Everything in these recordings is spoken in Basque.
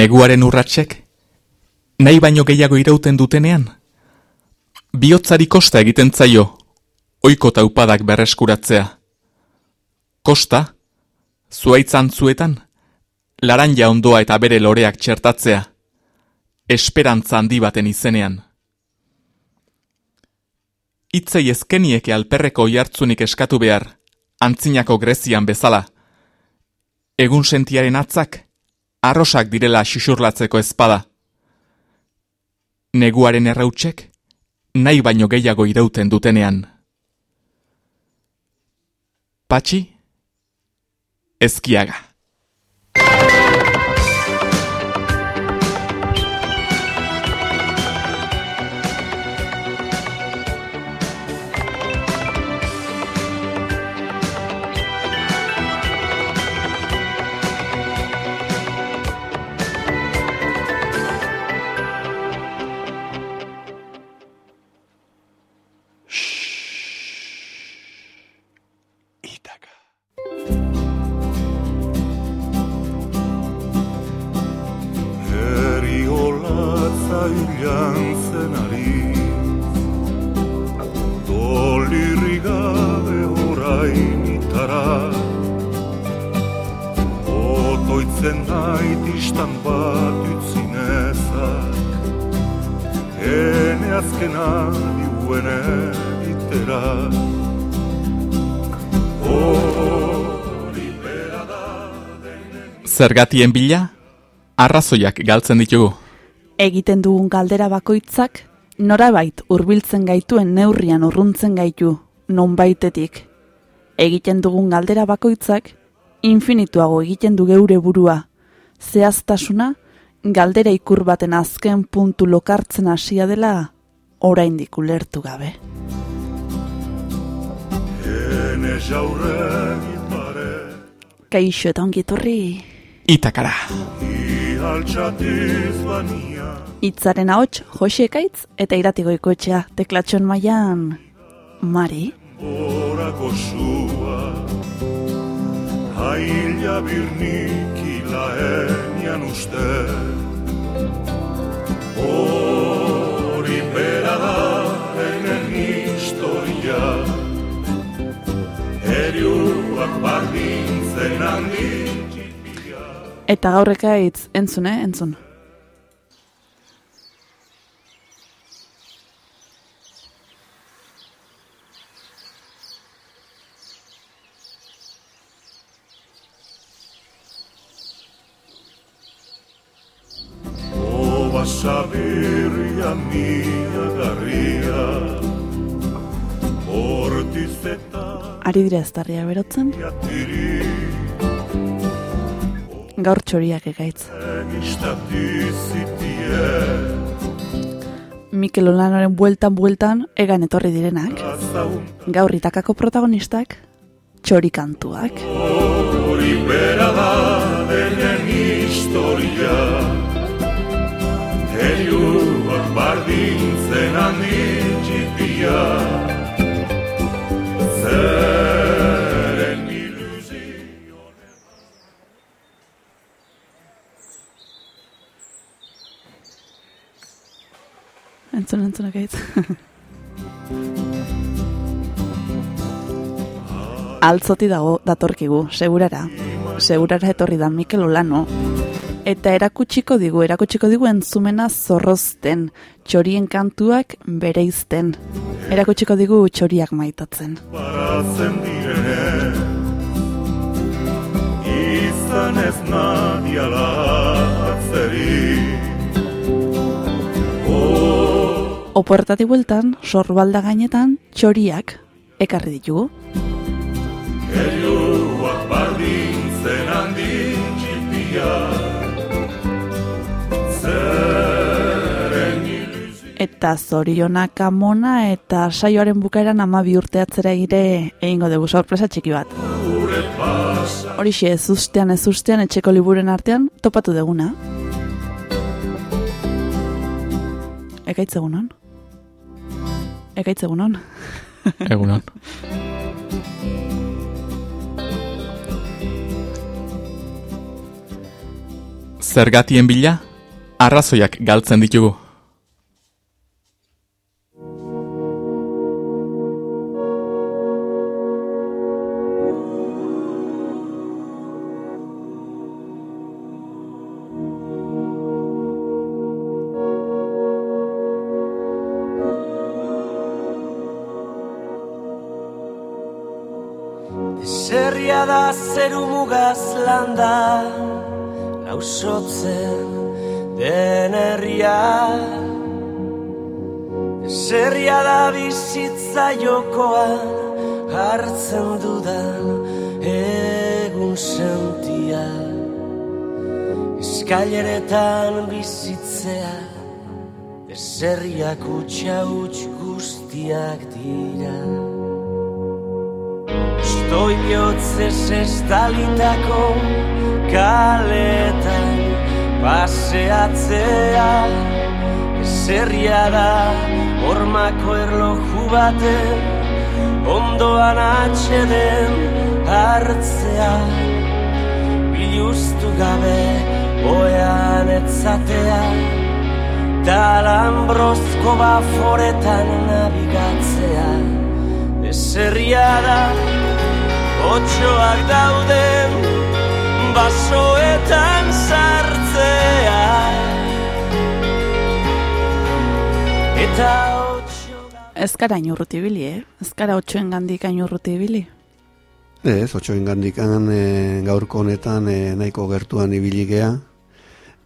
Neguaren urratsek, nahi baino gehiago irauten dutenean, bihotzari kosta egiten zaio, oiko taupadak berreskuratzea. Kosta, zuaitzan zuetan, laranja ondoa eta bere loreak txertatzea, esperantza handi baten izenean. Itzei ezkenieke alperreko jartzunik eskatu behar, antzinako grezian bezala. Egun sentiaren atzak, arrosak direla xuxurlatzeko ezpada. Neguaren errautsek, nahi baino gehiago irauten dutenean. Patxi, ezkiaga. Zergatien bila, arrazoiak galtzen ditugu. Egiten dugun galdera bakoitzak, norabait hurbiltzen gaituen neurrian urruntzen gaitu, nonbaitetik. Egiten dugun galdera bakoitzak, infinituago egiten du geure burua. Zehaztasuna, galdera ikur baten azken puntu lokartzen hasia dela, oraindik ulertu gabe. Kaixo eta ongiturri. Itakara. Itzaren ahots Jose Ekaitz eta Iratigoiko etxea teklatxon mailan Mari. Orako sua Haila birnik ilaenian uste Hori bera da enen historia Eriuak bardintzen handik Eta gaurreka hitz entzun, eh? Entzun. Sabirria mia garria Ari dira ez berotzen gaur txoriak egaitz. Mikel Olanoren bueltan bueltan egan etorri direnak. Gaur itakako protagonistak txorikantuak. Hori bera da denen historia Heliuak bardintzen handi txipia Zer entzun entzunak egitz. Altzoti dago datorkigu, segurara. Segurara etorri da Mikel Olano. Eta erakutsiko digu, erakutsiko digu entzumena zorrozten, txorien kantuak bere izten. Erakutsiko digu txoriak maitatzen. Barazen direne, izan ez nadiala atzeri. Oportati bueltan, sorbalda gainetan, txoriak ekarri ditugu. Eriuak bardintzen handi txipia Eta zorionak amona eta saioaren bukaeran ama urteatzera gire egingo dugu sorpresa txiki bat. Horixe ez ustean ez ustean etxeko liburen artean topatu deguna. Ekaitz egunon? Ekaitz egunon? Egunon. Zergatien bila, arrazoiak galtzen ditugu. Lausotzen den herria. Zerria da bizitza jokoan Hartzen dudan egun sentia. Eskaileretan bizitzea Zerriak utxa utx guztiak dira Stoi bihotzez estalitako kaletan paseatzea Zerria da hormako erloju baten ondoan atxeden hartzea. Biluztu gabe oean etzatea Talambrozko baforetan nabigatzea. Zerria da Otxoak dauden basoetan sartzea Eta Ez gara inurruti bili, eh? Ez gara otxoen gandik inurruti bili. Ez, otxoen gandik e, gaurko honetan e, nahiko gertuan ibili gea.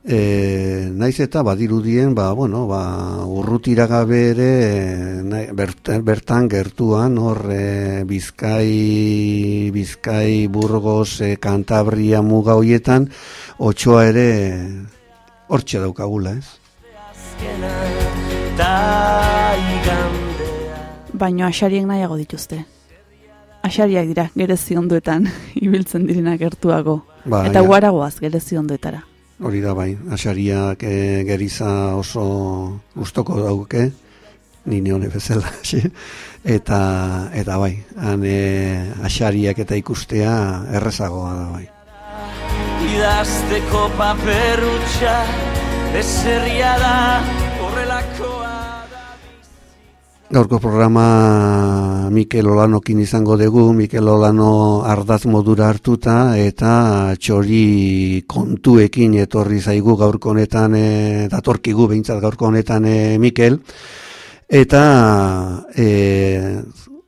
E, naiz eta badirudien, ba, bueno, ba, urrutira gabe ere, bertan gertuan, hor, e, Bizkai, Bizkai, Burgos, e, Kantabria muga hoietan, otxoa ere hortxe daukagula, ez? Baino asariek nahiago dituzte. Asariak dira, gerezi onduetan, ibiltzen direna gertuago. Ba, Eta guaragoaz, gerezi onduetara. Hori da bai, asariak e, geriza oso gustoko dauke, ni neone bezala, eta, eta bai, han e, asariak eta ikustea errezagoa da bai. Idazteko paperutxa, eserria da, Gaurko programa Mikel Olanokin izango dugu, Mikel Olano ardaz modura hartuta eta txori kontuekin etorri zaigu gaurko honetan, e, datorkigu behintzat gaurko honetan e, Mikel. Eta e,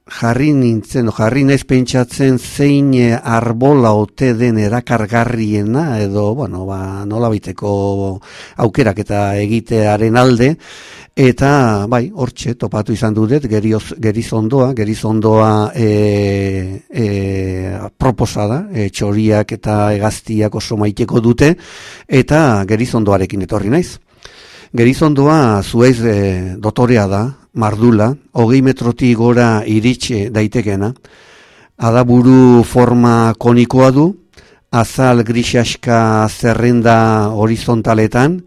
jarri nintzen, jarri naiz pentsatzen zein arbola ote den erakargarriena edo, bueno, ba, nola biteko aukerak eta egitearen alde, Eta, bai, hortxe, topatu izan dudet, gerioz, gerizondoa, gerizondoa e, e, proposada, e, txoriak eta egaztiak oso maiteko dute, eta gerizondoarekin etorri naiz. Gerizondoa zuez e, dotorea da, mardula, hogei metroti gora iritxe daitekena, adaburu forma konikoa du, azal grisaska zerrenda horizontaletan,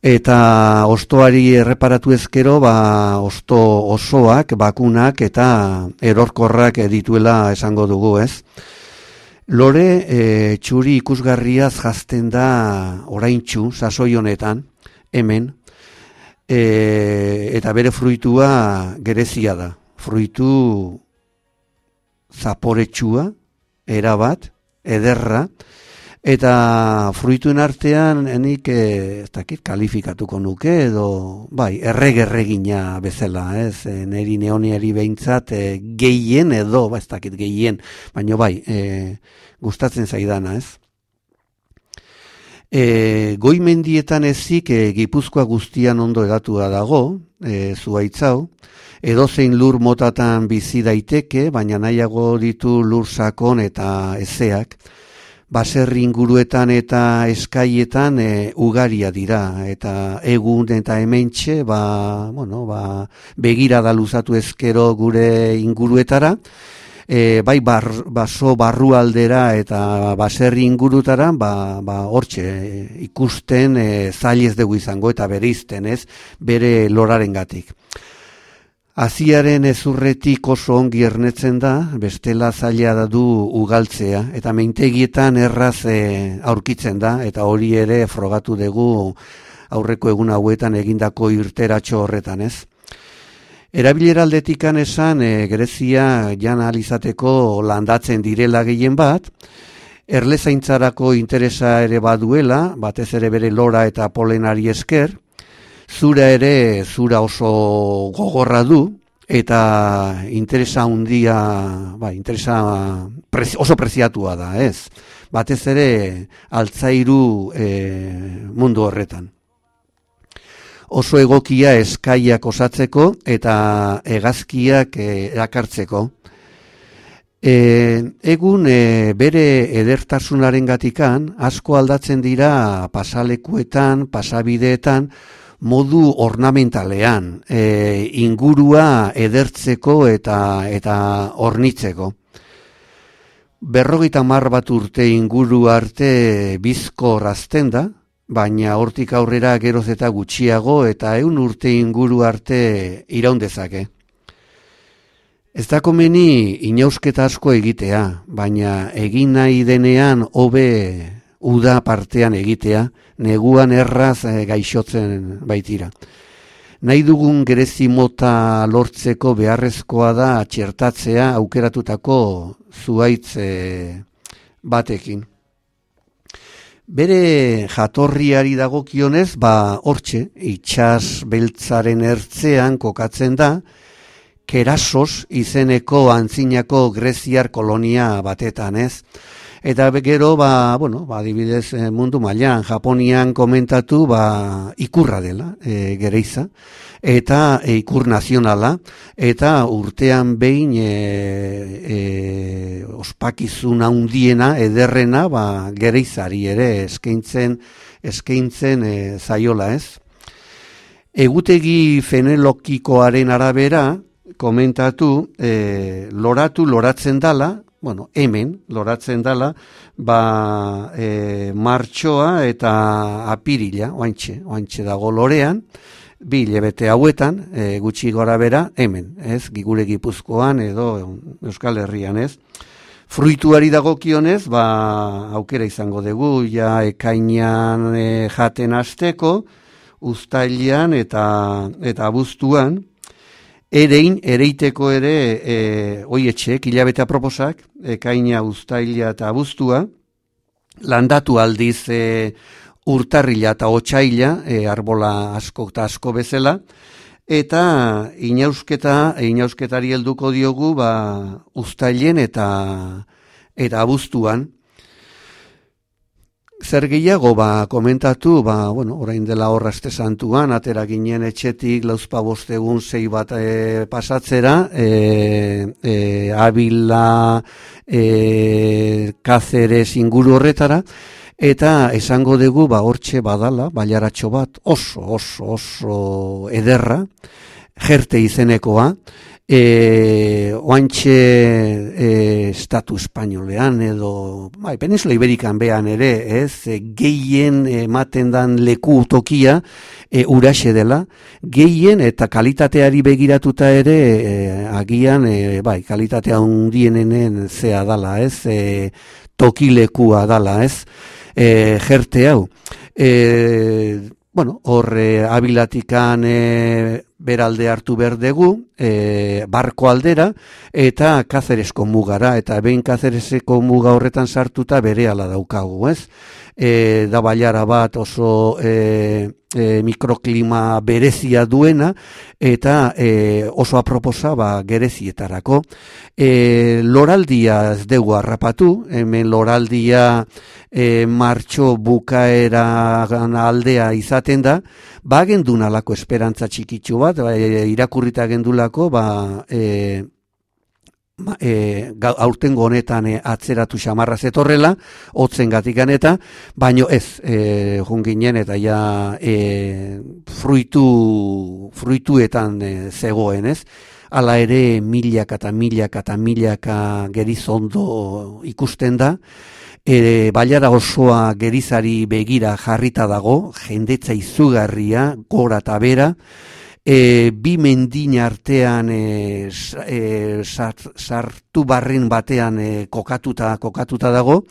eta ostoari erreparatu ezkero, ba, osto osoak, bakunak eta erorkorrak dituela esango dugu, ez? Lore e, txuri ikusgarriaz jazten da oraintxu, sasoi honetan, hemen, e, eta bere fruitua gerezia da. Fruitu zaporetsua, erabat, ederra, Eta fruituen artean enik eh, ez dakit kalifikatuko nuke edo bai, erregerregina bezala, ez? E, neri neoniari behintzat e, gehien edo, ba, ez dakit gehien, baina bai, e, gustatzen zaidana, ez? E, goi mendietan ezik e, gipuzkoa guztian ondo egatua dago, e, zuaitzau, edo zein lur motatan bizi daiteke, baina nahiago ditu lur sakon eta ezeak, baserri inguruetan eta eskaietan e, ugaria dira eta egun eta hementxe ba, bueno, ba, begira da luzatu ezkero gure inguruetara e, bai bar, baso barrualdera eta baserri ingurutara ba, ba hortxe ikusten e, zailez dugu izango eta bereizten ez bere loraren gatik Aziaren ezurretik oso ongi ernetzen da, bestela zaila da du ugaltzea, eta meintegietan erraz e, aurkitzen da, eta hori ere frogatu dugu aurreko egun hauetan egindako irteratxo horretan ez. Erabilera aldetikan esan e, Grezia jan alizateko landatzen direla gehien bat, erlezaintzarako interesa ere baduela, batez ere bere lora eta polenari esker, zura ere zura oso gogorra du eta interesa handia, ba, interesa oso preziatua da, ez? Batez ere altzairu e, mundu horretan. Oso egokia eskaiak osatzeko eta hegazkiak e, erakartzeko. E, egun e, bere edertasunaren gatikan, asko aldatzen dira pasalekuetan, pasabideetan, modu ornamentalean, e, ingurua edertzeko eta eta ornitzeko. Berrogeita mar bat urte inguru arte bizko razten da, baina hortik aurrera geroz eta gutxiago eta eun urte inguru arte iraundezake. Ez da komeni inausketa asko egitea, baina egin nahi denean hobe uda partean egitea, neguan erraz e, gaixotzen baitira. Nahi dugun gerezi mota lortzeko beharrezkoa da txertatzea aukeratutako zuaitz e, batekin. Bere jatorriari dagokionez, ba hortxe, itxas beltzaren ertzean kokatzen da, kerasos izeneko antzinako greziar kolonia batetan ez. Eta gero, ba, bueno, ba, dibidez eh, mundu mailan Japonian komentatu, ba, ikurra dela, e, gereiza, eta e, ikur nazionala, eta urtean behin e, e, ospakizuna undiena, ederrena, ba, gereizari ere eskaintzen, eskaintzen e, zaiola ez. Egutegi fenelokikoaren arabera, komentatu, e, loratu, loratzen dala, bueno, hemen loratzen dala, ba, e, martxoa eta apirila, oantxe, oantxe dago lorean, bi lebete hauetan, e, gutxi gora bera, hemen, ez, gigure gipuzkoan edo Euskal Herrian, ez. Fruituari dagokionez, ba, aukera izango dugu, ja ekainan e, jaten asteko, ustailian eta, eta abuztuan, Erein, ereiteko ere, e, oietxe, kilabete aproposak, ekaina ustaila eta abuztua, landatu aldiz e, urtarrila eta otxaila, e, arbola asko eta asko bezala, eta inausketa, inausketari helduko diogu, ba, ustailen eta, eta abuztuan, Zer gehiago ba, komentatu, ba, bueno, orain dela horrazte santuan, atera ginen etxetik lauzpa bostegun zei bat e, pasatzera, e, e, abila, e, kazeres inguru horretara, eta esango dugu, ba, hortxe badala, baiaratxo bat, oso, oso, oso ederra, jerte izenekoa, e, oantxe e, estatu espainolean edo bai, Peninsula Iberikan behan ere, ez, e, gehien ematen dan leku tokia e, uraxe dela, gehien eta kalitateari begiratuta ere e, agian, e, bai, kalitatea undienenen zea dala, ez, e, tokilekua dala, ez, e, jerte hau. E, bueno, horre abilatikan e, beralde hartu berdegu, e, barko aldera, eta kazeresko mugara, eta behin kazeresko muga horretan sartuta bere ala daukagu, ez? E, da baiara bat oso e, e, mikroklima berezia duena, eta e, oso aproposa ba, gerezietarako. E, loraldia ez dugu harrapatu, hemen loraldia e, martxo bukaera aldea izaten da, ba gendun alako esperantza txikitsu bat, ba, irakurrita gendulako, ba, e, e, aurtengo honetan e, atzeratu xamarra zetorrela, hotzen gatikan eta, baino ez, e, junginen eta ja e, fruitu, fruituetan e, zegoen ez, ala ere milaka eta milaka eta milaka gerizondo ikusten da, e, baiara osoa gerizari begira jarrita dago, jendetza izugarria, gora eta bera, e, bi mendin artean e, e, sartu barrin batean e, kokatuta kokatuta dago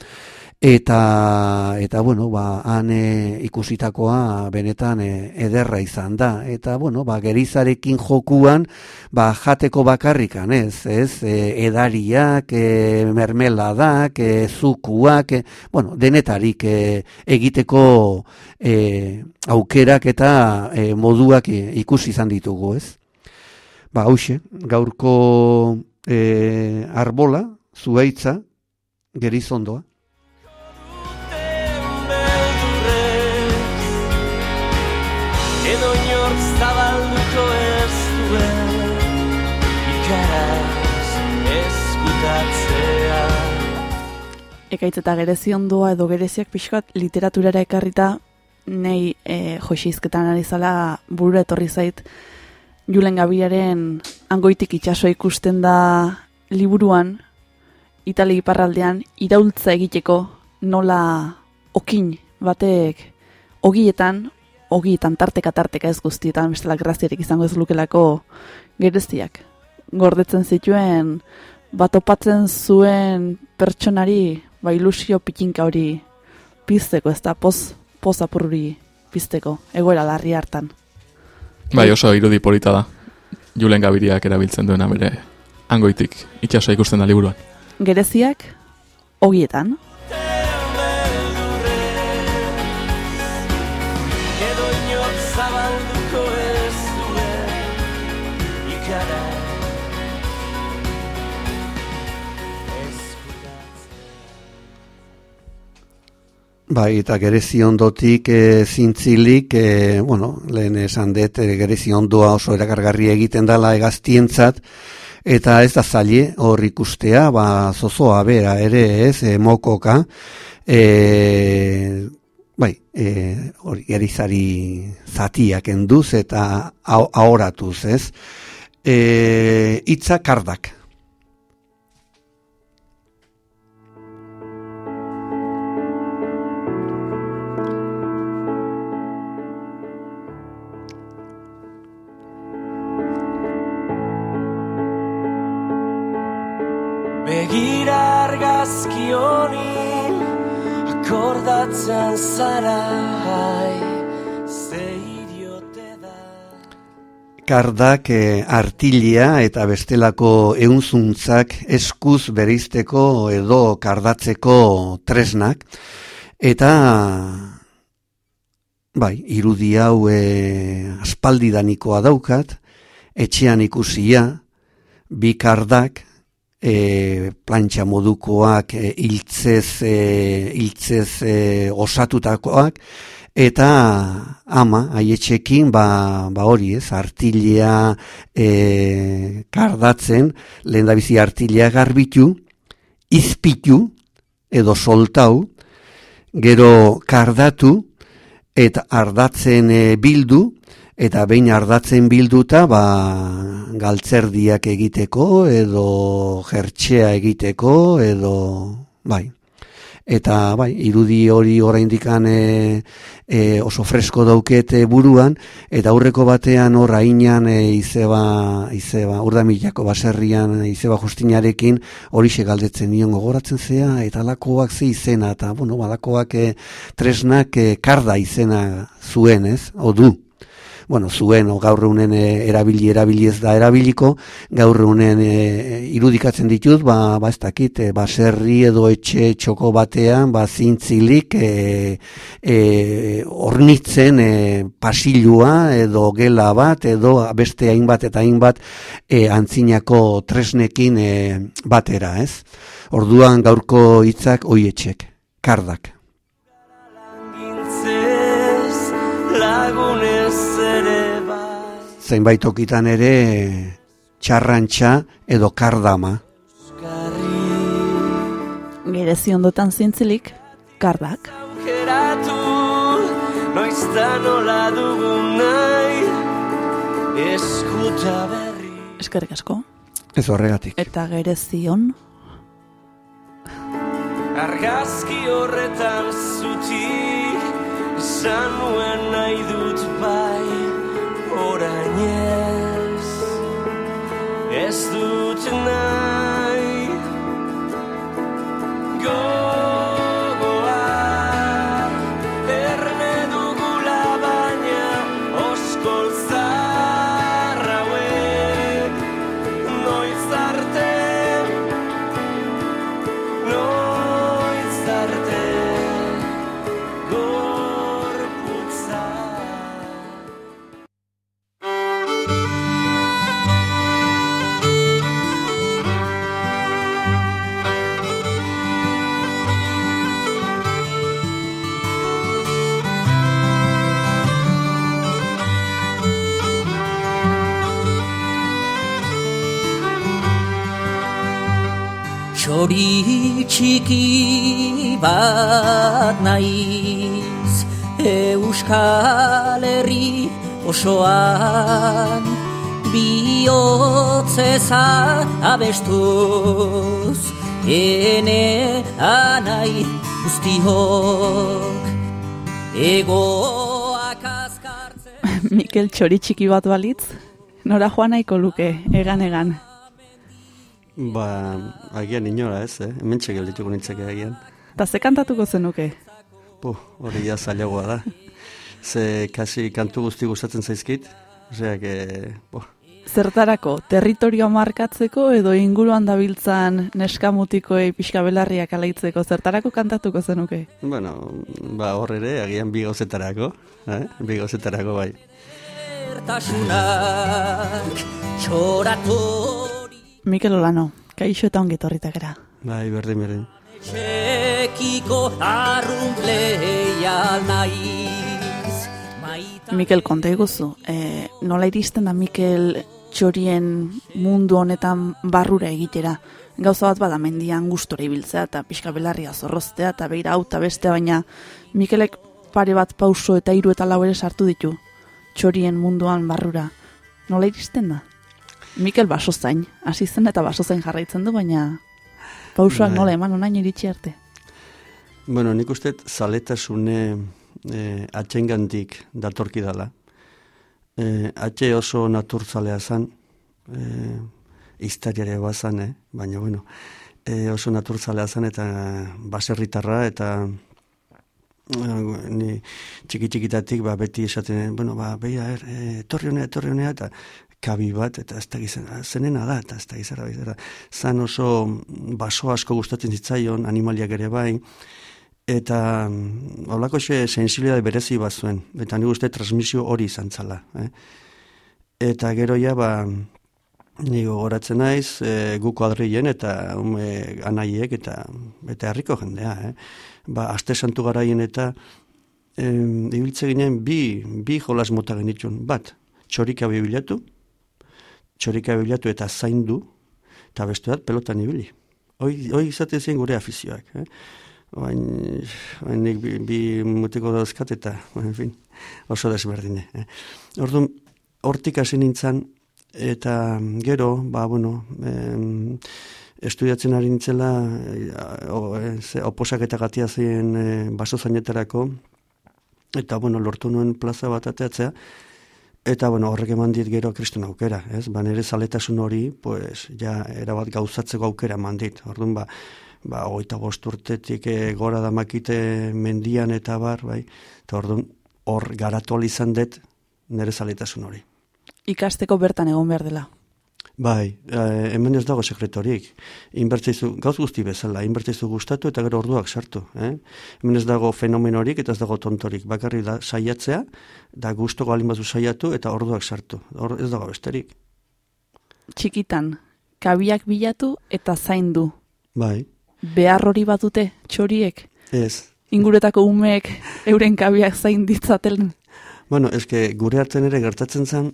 eta eta bueno ba han e, ikusitakoa benetan e, ederra izan da. Eta bueno ba gerizarekin jokuan ba jateko bakarrikan ez? Ez e, edariak e, mermeladak e, zukuak e, bueno denetarik e, egiteko e, aukerak eta e, moduak ikusi izan ditugu ez? Ba hauxe gaurko e, arbola zuaitza gerizondoa Ekaitz eta gerezi ondoa edo gereziak pixkoat literaturara ekarrita nei e, joxizketan ari zala burura etorri zait Julen Gabiaren angoitik itxaso ikusten da liburuan Itali iparraldean iraultza egiteko nola okin batek ogietan ogietan tarteka tarteka ez guztietan bestela graziarik izango ez lukelako gereziak. Gordetzen zituen bat opatzen zuen pertsonari ba ilusio pikinka hori pizteko ez da poz, poz apurri pizteko egoera larri hartan. Bai oso irudi polita da. Julen Gabiriak erabiltzen duena bere angoitik itxasa ikusten da liburuan. Gereziak ogietan. Bai, eta gerezi ondotik e, zintzilik, e, bueno, lehen esan dut, e, gerezi ondoa oso erakargarri egiten dela egaztientzat, eta ez da zaile hor ikustea, ba, zozoa bera ere ez, e, mokoka, e, bai, e, hori gerizari zatiak enduz eta ahoratuz, ez, e, itza kardak, akordatzen zara Kardak e, artilia eta bestelako eunzuntzak eskuz berizteko edo kardatzeko tresnak. Eta, bai, irudi hau e, aspaldidanikoa daukat, etxean ikusia, bi kardak, e, plantxa modukoak e, iltzez, e, iltzez e, osatutakoak eta ama haietxekin ba, ba hori ez artilea e, kardatzen lehen da bizi artilea garbitu izpitu edo soltau gero kardatu eta ardatzen e, bildu eta behin ardatzen bilduta ba, galtzerdiak egiteko edo jertxea egiteko edo bai. Eta bai irudi hori oraindikan e, e, oso fresko daukete buruan eta aurreko batean hor ainan e, izeba izeba urdamilako baserrian izeba justinarekin hori galdetzen nion gogoratzen zea eta alakoak ze izena eta bueno balakoak e, tresnak e, karda izena zuen ez? O du bueno, zuen o gaur egunen e, erabili erabili ez da erabiliko, gaur egunen e, irudikatzen ditut, ba, ba ez dakit, e, baserri edo etxe txoko batean, ba zintzilik e, e, ornitzen e, pasilua edo gela bat edo beste hainbat eta hainbat e, antzinako tresnekin e, batera, ez? Orduan gaurko hitzak hoietxek, kardak. Zeinbait okitan ere txarrantxa edo kardama. Gere ziondotan zintzilik, kardak. Eskerrik asko. Ez horregatik. Eta gere zion. Argazki horretan zutik, esan nuen nahi dut bai, orain bat naiz Euskal Herri osoan Bihotzeza abestuz Ene anai guztiok Egoak azkartzen Mikel txori txiki bat balitz, nora joan nahiko luke, egan egan. Ba, agian inora ez, eh? Hemen txegeldituko nintzeke agian. Ta ze kantatuko zenuke? Pu, hori ja zailagoa da. Ze kasi kantu guzti gustatzen zaizkit. Oseak, e, bo, Zertarako, territorioa markatzeko edo inguruan dabiltzan neskamutikoei pixka belarriak alaitzeko, zertarako kantatuko zenuke? bueno, ba hor ere, agian bi gauzetarako, eh? bi gauzetarako bai. Mikel Olano, kaixo eta ongi etorritakera. Bai, berdin, berdin. Txekiko arruntleial naiz Mikel, konta iguzu, e, nola iristen da Mikel txorien mundu honetan barrura egitera? Gauza bat bada mendian gustora ibiltzea eta pixka belarria zorroztea eta beira hau eta beste, baina Mikelek pare bat pauso eta hiru eta lau ere sartu ditu txorien munduan barrura. Nola iristen da? Mikel basozain, hasi zen eta basozain jarraitzen du, baina pausoak Bai. nola eman onain iritsi arte. Bueno, nik uste zaletasune e, atxengandik datorki dala. E, atxe oso naturzalea zan, e, iztariare bazan, eh? baina bueno, e, oso naturzalea zan eta baserritarra eta eh, ni txiki txikitatik ba, beti esaten, bueno, ba, beia, er, e, etorri honea, etorri honea, eta kabi bat, eta ez da gizena, zenena da, eta ez da gizara, bizara. Zan oso baso asko gustatzen zitzaion, animaliak ere bai, eta mm, holako xe sensibilidade berezi bat zuen, eta nik uste transmisio hori izan zala. Eh? Eta gero ja, ba, ni gogoratzen naiz, e, gu kuadrien eta ume anaiek eta eta herriko jendea, eh? Ba, aste santu garaien eta em, ibiltze ginen bi, bi jolas mota genitxun. Bat, txorika bibilatu, txorika bibilatu eta zaindu, eta beste bat pelotan ibili. Hoi, hoi izate zen gure afizioak. Eh? Bain nik bi, bi mutiko dauzkat eta, en fin, oso desberdine. Eh? Orduan, hortik hasi nintzen, eta gero, ba, bueno, em, estudiatzen ari nintzela, eh, eh, ze, oposak eta gatia zen e, baso zainetarako, eta, bueno, lortu nuen plaza bat ateatzea, Eta, bueno, horrek eman dit gero kriston aukera, ez? Ba, nire zaletasun hori, pues, ja, erabat gauzatzeko aukera eman dit. Orduan, ba, ba, hogeita bost urtetik eh, gora damakite mendian eta bar, bai? Eta orduan, hor garatu izan dut nire zaletasun hori. Ikasteko bertan egon behar dela. Bai, eh, hemen ez dago sekretorik. Inbertzeizu, gauz guzti bezala, inbertzeizu gustatu eta gero orduak sartu. Eh? Hemen ez dago fenomenorik eta ez dago tontorik. Bakarrik da saiatzea, da gustoko alin bazu saiatu eta orduak sartu. Hor ez dago besterik. Txikitan, kabiak bilatu eta zaindu. Bai, Behar hori badute txoriek, ez. inguretako umeek euren kabiak zain ditzaten. Bueno, eske gure hartzen ere gertatzen zen,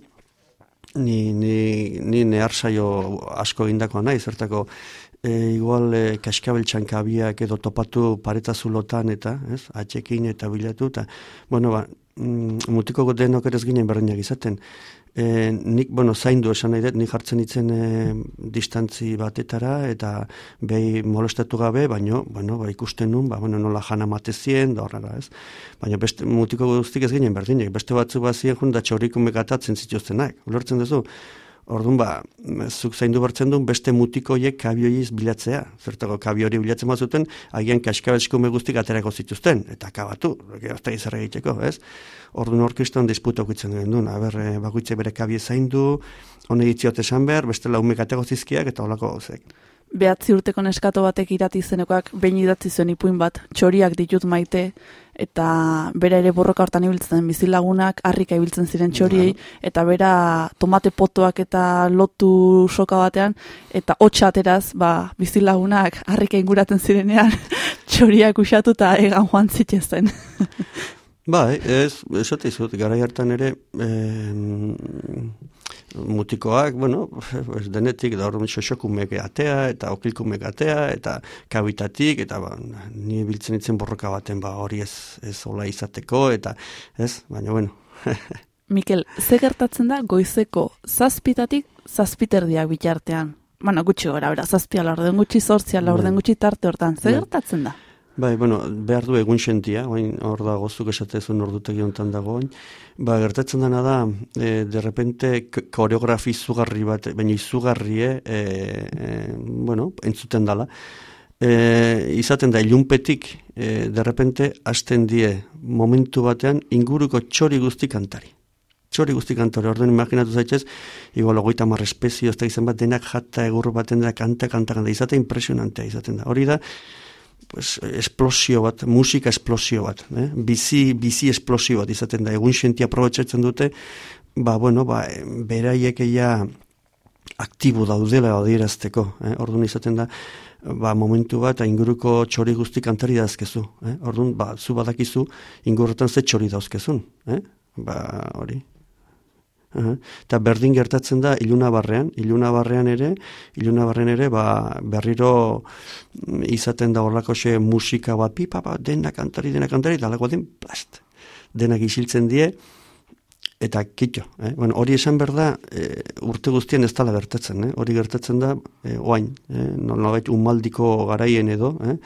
ni, ni, ni nehar saio asko egindakoa nahi, zertako e, igual e, kaskabeltxan kabiak edo topatu paretazulotan eta, ez, atxekin eta bilatu, eta, bueno, ba, mm, mutiko denok ez ginen berdinak izaten. E, nik, bueno, zaindu esan nahi dut, nik jartzen itzen e, distantzi batetara, eta behi molestatu gabe, baino, bueno, ba, ikusten nun, ba, bueno, nola jana matezien, da horrela, ez? Baina beste mutiko guztik ez ginen berdinak, beste batzu bazien jun da txorikume gatatzen zituztenak, ulertzen duzu? Orduan, ba, zuk zaindu bertzen duen beste mutikoiek kabioiz bilatzea. Zertako kabio hori bilatzen bazuten, agian kaskabeskume guztik aterako zituzten, eta akabatu, eta izarra egiteko, ez? Orduan orkestan disputa okitzen duen duen, aber, eh, bakoitze bere kabio zaindu, hone ditziot esan behar, beste laumek atego zizkiak, eta holako gauzek. Behatzi urteko neskato batek irati zenekoak behin idatzi zuen ipuin bat, txoriak ditut maite, eta bera ere borroka hortan ibiltzen bizilagunak, harrika ibiltzen ziren txoriei, eta bera tomate potoak eta lotu soka batean, eta hotxa ateraz, ba, bizilagunak harrika inguraten zirenean, txoriak usatu eta egan joan zitzezen. Bai, ez, esate izut, gara hartan ere, eh, mutikoak, bueno, ez denetik, da horren xoxokumek atea, eta okilkumek atea, eta kabitatik, eta ba, ni biltzen itzen borroka baten, ba, hori ez, ez hola izateko, eta ez, baina, bueno. Mikel, ze gertatzen da goizeko zazpitatik zazpiterdiak bitartean? Bueno, gutxi gora, bera, zazpia laurden gutxi, zortzia laurden Bai. gutxi tarte hortan. Ze Bai. gertatzen da? Bai, bueno, behar du egun sentia, oin, hor da gozuk esatezun ordutegi honetan dago, oin. Ba, gertatzen dena da, e, de repente, koreografi izugarri bat, baina izugarrie, e, e, bueno, entzuten dala, e, izaten da, ilunpetik, e, de repente, hasten die, momentu batean, inguruko txori guzti kantari. Txori guzti kantari, orduan imaginatu zaitez, igual ogoita mar espezio, ez da izan bat, denak jata egur baten da, kanta, kanta, kanta, izaten impresionantea izaten da. Hori da, pues, esplosio bat, musika esplosio bat, eh? bizi, bizi esplosio bat izaten da, egun sentia aprobetsatzen dute, ba, bueno, ba, beraiek ja aktibo daudela adierazteko, eh? orduan izaten da, ba, momentu bat, inguruko txori guzti kantari dazkezu, eh? orduan, ba, zu badakizu, ingurretan ze txori dauzkezun, eh? ba, hori. Eta berdin gertatzen da iluna barrean, iluna barrean ere, iluna barrean ere, ba, berriro mm, izaten da horlako xe musika bat, pipa, ba, dena kantari, dena kantari, eta alako den, plast, denak isiltzen die, eta kitxo. Eh? Bueno, hori esan behar da, e, urte guztien ez dala gertatzen, eh? hori gertatzen da, e, oain, eh? nolabait umaldiko garaien edo, eh?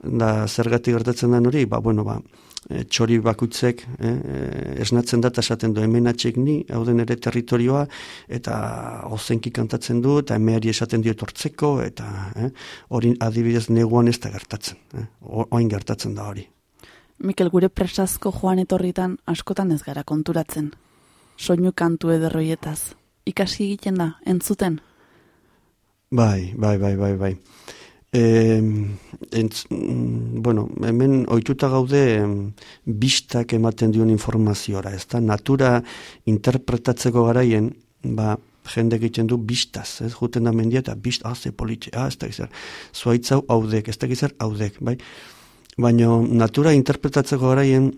da zergatik gertatzen den hori, ba, bueno, ba, e, txori bakutzek eh, e, esnatzen da eta esaten du hemen atxek ni, hau den ere territorioa, eta ozenki kantatzen du, eta emeari esaten dio etortzeko, eta eh, hori adibidez neguan ez da gertatzen. Eh? O- Oain gertatzen da hori. Mikel, gure presazko joan etorritan askotan ez gara konturatzen. Soinu kantu ederroietaz. Ikasi egiten da, entzuten? Bai, bai, bai, bai, bai. E, entz, mm, bueno, hemen ohituta gaude bistak ematen dion informaziora, ez da? Natura interpretatzeko garaien, ba, jende egiten du bistaz, ez? Juten da mendia eta bist, ah, ze politxe, ah, ez da gizar, zuaitzau haudek, ez da gizar haudek, bai? Baina natura interpretatzeko garaien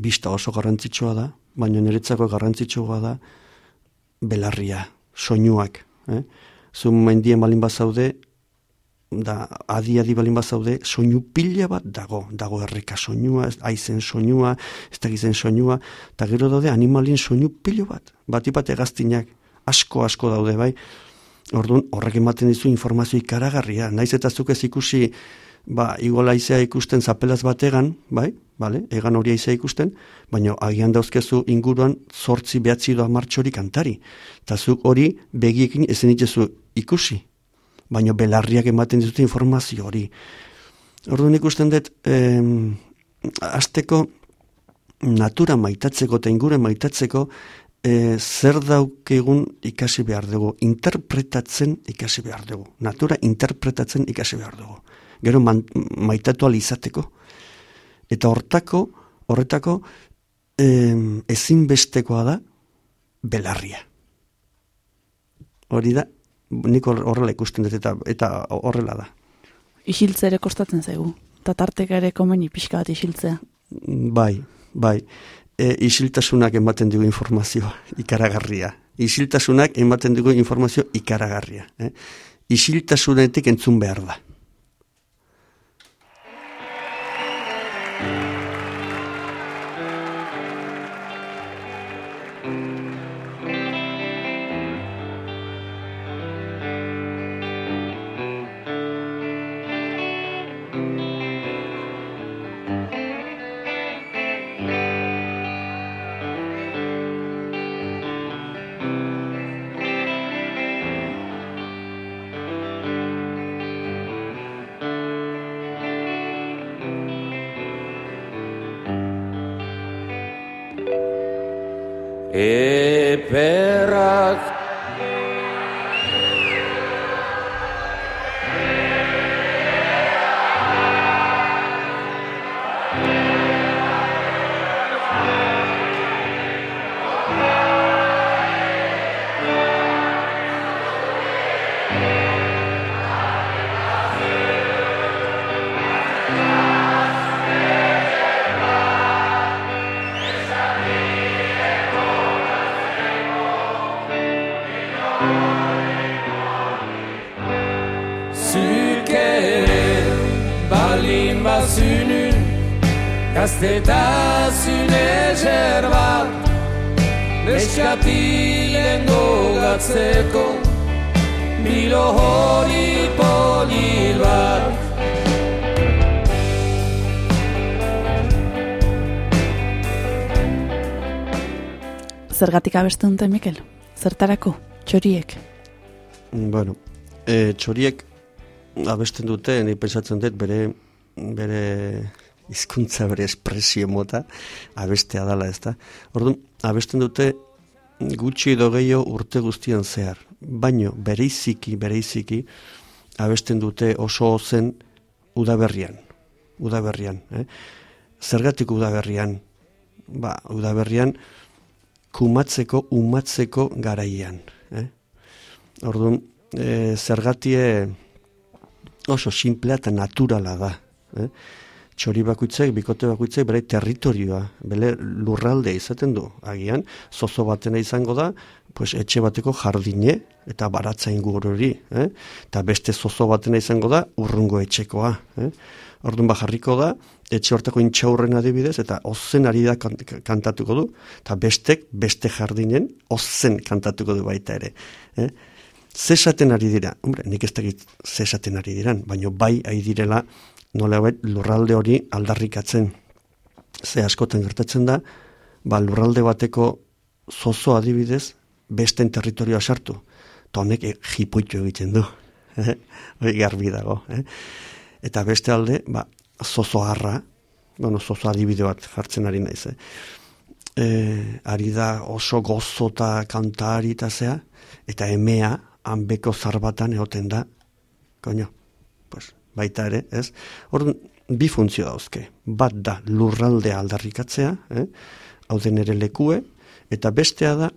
bista oso garrantzitsua da, baina niretzako garrantzitsua da belarria, soinuak, eh? zu mendien balin bazaude, da adi-adi balin bazaude, soinu pila bat dago, dago erreka soinua, ez- haizen soinua, ez da gizen soinua, eta gero daude animalin soinu pilo bat, bat egaztinak, asko asko daude, bai, Orduan, horrek ematen dizu informazio ikaragarria, naiz eta zuk ez ikusi, ba, igual aizea ikusten zapelaz bategan, bai, bale, egan hori aizea ikusten, baina agian dauzkezu inguruan zortzi behatzi doa martxori kantari. Eta zuk hori begiekin ezen itzezu ikusi, baina belarriak ematen dizute informazio hori. Orduan ikusten dut, em, azteko natura maitatzeko eta ingure maitatzeko e, zer daukegun ikasi behar dugu, interpretatzen ikasi behar dugu, natura interpretatzen ikasi behar dugu. Gero man, maitatu izateko. Eta hortako, horretako, em, ezinbestekoa da belarria. Hori da, nik hor- horrela ikusten dut eta, eta horrela da. Isiltze ere kostatzen zaigu. Eta tarteka ere komeni pixka bat isiltzea. Bai, bai. E, isiltasunak ematen dugu informazioa, ikaragarria. Isiltasunak ematen dugu informazio ikaragarria. Eh? Isiltasunetik entzun behar da. Zergatik abesten dute, Mikel? Zertarako? Txoriek? Bueno, e, txoriek abesten dute, ni pensatzen dut bere bere hizkuntza bere espresio mota abestea dala, ezta. Orduan, abesten dute gutxi edo gehiago urte guztian zehar. Baino, bereiziki, bereiziki, abesten dute oso zen udaberrian. Udaberrian, eh? Zergatik udaberrian? Ba, udaberrian kumatzeko, umatzeko garaian. Eh? Orduan, e, zergatie oso simplea eta naturala da. Eh? Txori bakuitzek, bikote bakuitzek, bere territorioa, bere lurralde izaten du. Agian, zozo batena izango da, pues, etxe bateko jardine eta baratza ingururi. Eh? Eta beste zozo batena izango da, urrungo etxekoa. Eh? Orduan ba jarriko da, etxe hortako intxaurren adibidez, eta ozen ari da kan- kantatuko du, eta bestek, beste jardinen, ozen kantatuko du baita ere. Eh? Zesaten ari dira, hombre, nik ez dakit zesaten ari diran, baino bai ari direla nola lurralde hori aldarrikatzen. Ze askotan gertatzen da, ba, lurralde bateko zozo adibidez, besten territorioa sartu. Eta honek eh, jipoitu egiten du. eh? Hori garbi dago. Eh? Eta beste alde, ba, zozo harra, bueno, zozo adibide bat jartzen ari naiz, eh? E, ari da oso gozota kantari eta zea, eta emea, hanbeko zarbatan egoten da, koño, pues, baita ere, ez? Orduan, bi funtzio dauzke. Bat da lurraldea aldarrikatzea, eh? hau den ere lekue, eta bestea da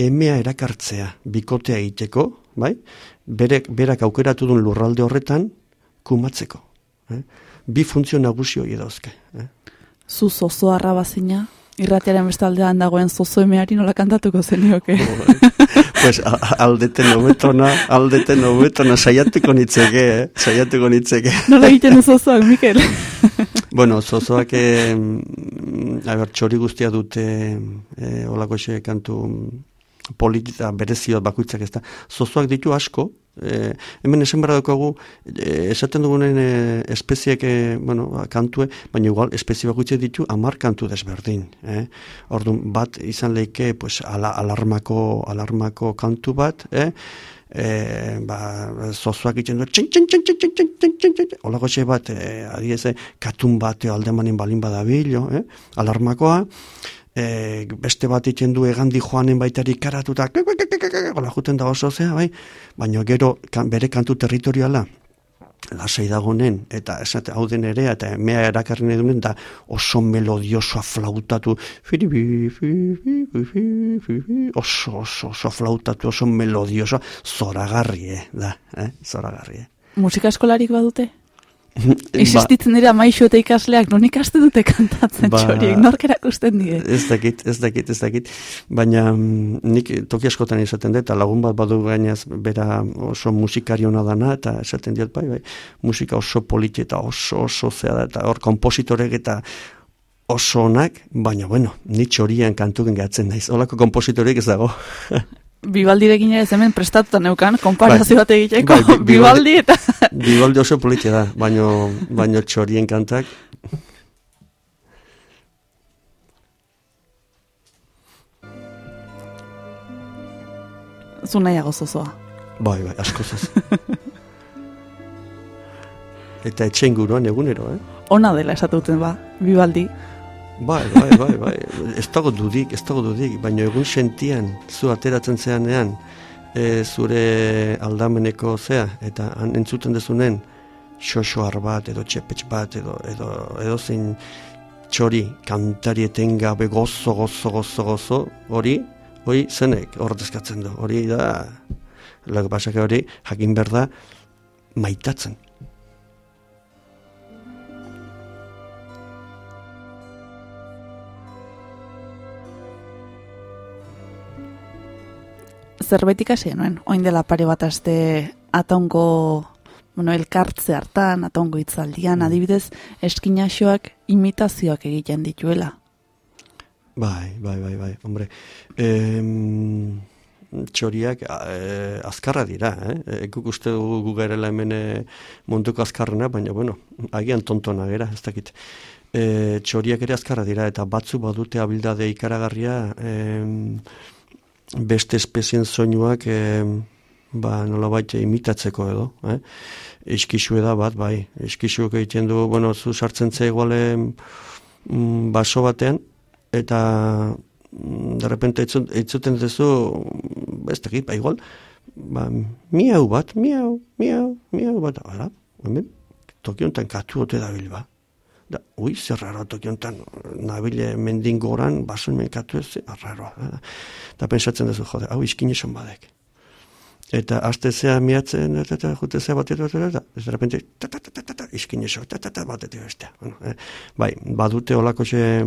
emea erakartzea, bikotea egiteko, bai? Berek, berak aukeratu duen lurralde horretan, kumatzeko. Eh? Bi funtzio nagusi hori dauzke. Eh? Zu zozo arrabazina, irratiaren bestaldean dagoen zozo emeari nola kantatuko zenioke. pues a- a- aldeten hobetona, aldeten hobetona saiatuko nitzeke, eh? saiatuko nitzeke. nola egiten zozoak, Mikel? Bueno, zozoak, eh, a ber, txori guztia dute eh, olako xe kantu mm, polita berezio bakoitzak ez da. Zozoak ditu asko, eh, hemen esan behar daukagu, eh, esaten dugunen eh, espeziek, eh, bueno, ba, kantue, baina igual espezie bakoitzak ditu amar kantu desberdin. Eh? Orduan, bat izan leike, pues, ala, alarmako, alarmako kantu bat, eh? e, ba, zozoak egiten du, txin, txin, txin, txin, txin, txin, txin, txin, holako xe bat, e, adiez, katun bat aldemanin balin badabillo, eh? alarmakoa, e, beste bat egiten du egandi joanen baitari karatuta, hola juten da oso zea, bai? baina gero kan, bere kantu territoriala, lasai dagonen, eta esate hau den ere, eta mea erakarri nahi dunen, da oso melodiosoa flautatu, firi, bi, fi, fi, fi, fi, fi, fi, oso, oso, oso flautatu, oso melodiosoa, zoragarri, eh, da, eh, zoragarri, eh. Musika eskolarik badute? Ba, Existitzen dira maixo eta ikasleak, non ikaste dute kantatzen Ba- txoriek, nork erakusten die. Ez dakit, ez dakit, ez dakit. Baina mm, nik toki askotan izaten dut, eta lagun bat badu gainaz bera oso musikari hona dana, eta esaten diot bai, bai, musika oso politi eta oso oso zea da, eta hor kompositorek eta oso onak, baina bueno, ni txorian kantuken gatzen naiz, holako kompositorek ez dago. Bibaldirekin ere ez hemen prestatuta neukan, konparazio bat egiteko, Bai, bi- bibaldi eta... Bibaldi oso politi da, baino, baino txorien kantak, Zu nahiago zozoa. bai, bai, asko zaz. eta etxe inguruan egunero, eh? Ona dela esatuten ba, bibaldi. Bai, bai, bai, bai. Ez dago dudik, ez dago dudik, baina egun sentian, zu ateratzen zeanean, e, zure aldameneko zea, eta han entzuten dezunen, xoxoar bat, edo txepetx bat, edo, edo, edo zein txori, kantari etengabe gozo, gozo, gozo, gozo, hori, hori zenek ordezkatzen du, hori da, lagu pasake hori, jakin behar da, maitatzen. Zerbait ikasi genuen, oin dela pare bat aste atongo bueno, elkartze hartan, atongo itzaldian, adibidez, eskinaxoak imitazioak egiten dituela. Bai, bai, bai, bai, hombre. Em, txoriak eh, azkarra dira, eh? Ekuk uste dugu gu garela hemen eh, munduko azkarrena, baina, bueno, agian tontona gera, ez dakit. E, txoriak ere azkarra dira, eta batzu badute abildade ikaragarria em, beste espezien soinuak em, ba, nolabait imitatzeko edo, eh? Eskixu da bat, bai, eskixuak egiten du, bueno, zu sartzen ze iguale mm, baso batean, eta mm, de repente itzuten duzu ez dakit, ba igual ba, miau bat, miau, miau, miau bat, ara, hemen tokiontan katu ote dabil ba da, ui, zer raro tokiontan nabile mendingoran baso hemen katu ez, arraroa da pensatzen duzu, jode, hau iskin esan badek eta aste zea miatzen eta eta jute zea bat eta eta ez repente ta ta ta ta ta iskin eso ta ta ta bat eta bueno, eh, bai badute olako xe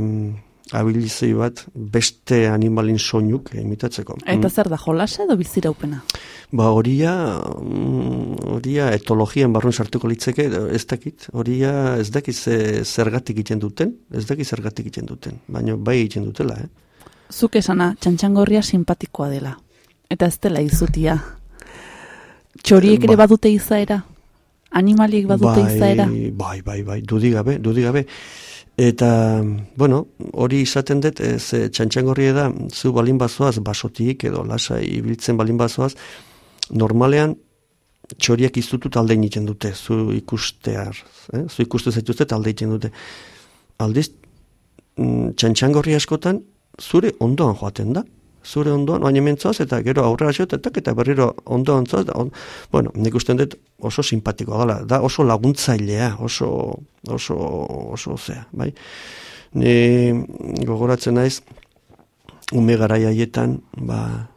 abilizei bat beste animalin soinuk imitatzeko. Eta zer da, jolasa edo biziraupena? Ba, horia, mm, horia etologian barrun sartuko litzeke, ez dakit, horia ez dakit ze, zergatik egiten duten, ez dakit zergatik egiten duten, baina bai egiten dutela, eh? Zuk esana, txantxangorria simpatikoa dela, eta ez dela izutia. Txoriek ere Ba- badute izaera? Animaliek badute bai, izaera? Bai, bai, bai, dudigabe, dudigabe. Eta, bueno, hori izaten dut, ez e, txantxangorri da, zu balin bazoaz, basotik edo lasai ibiltzen balin bazoaz, normalean txoriak izutu talde egiten dute, zu ikustear, eh? zu ikustu zaituzte talde egiten dute. Aldiz, mm, txantxangorri askotan, zure ondoan joaten da, zure ondoan, mentzoaz, eta gero aurrera xotetak, eta berriro ondoan zoaz, on, bueno, nik usten dut oso simpatikoa dela, da oso laguntzailea, oso, oso, oso zea, bai? Ni gogoratzen naiz, ume garai haietan, ba,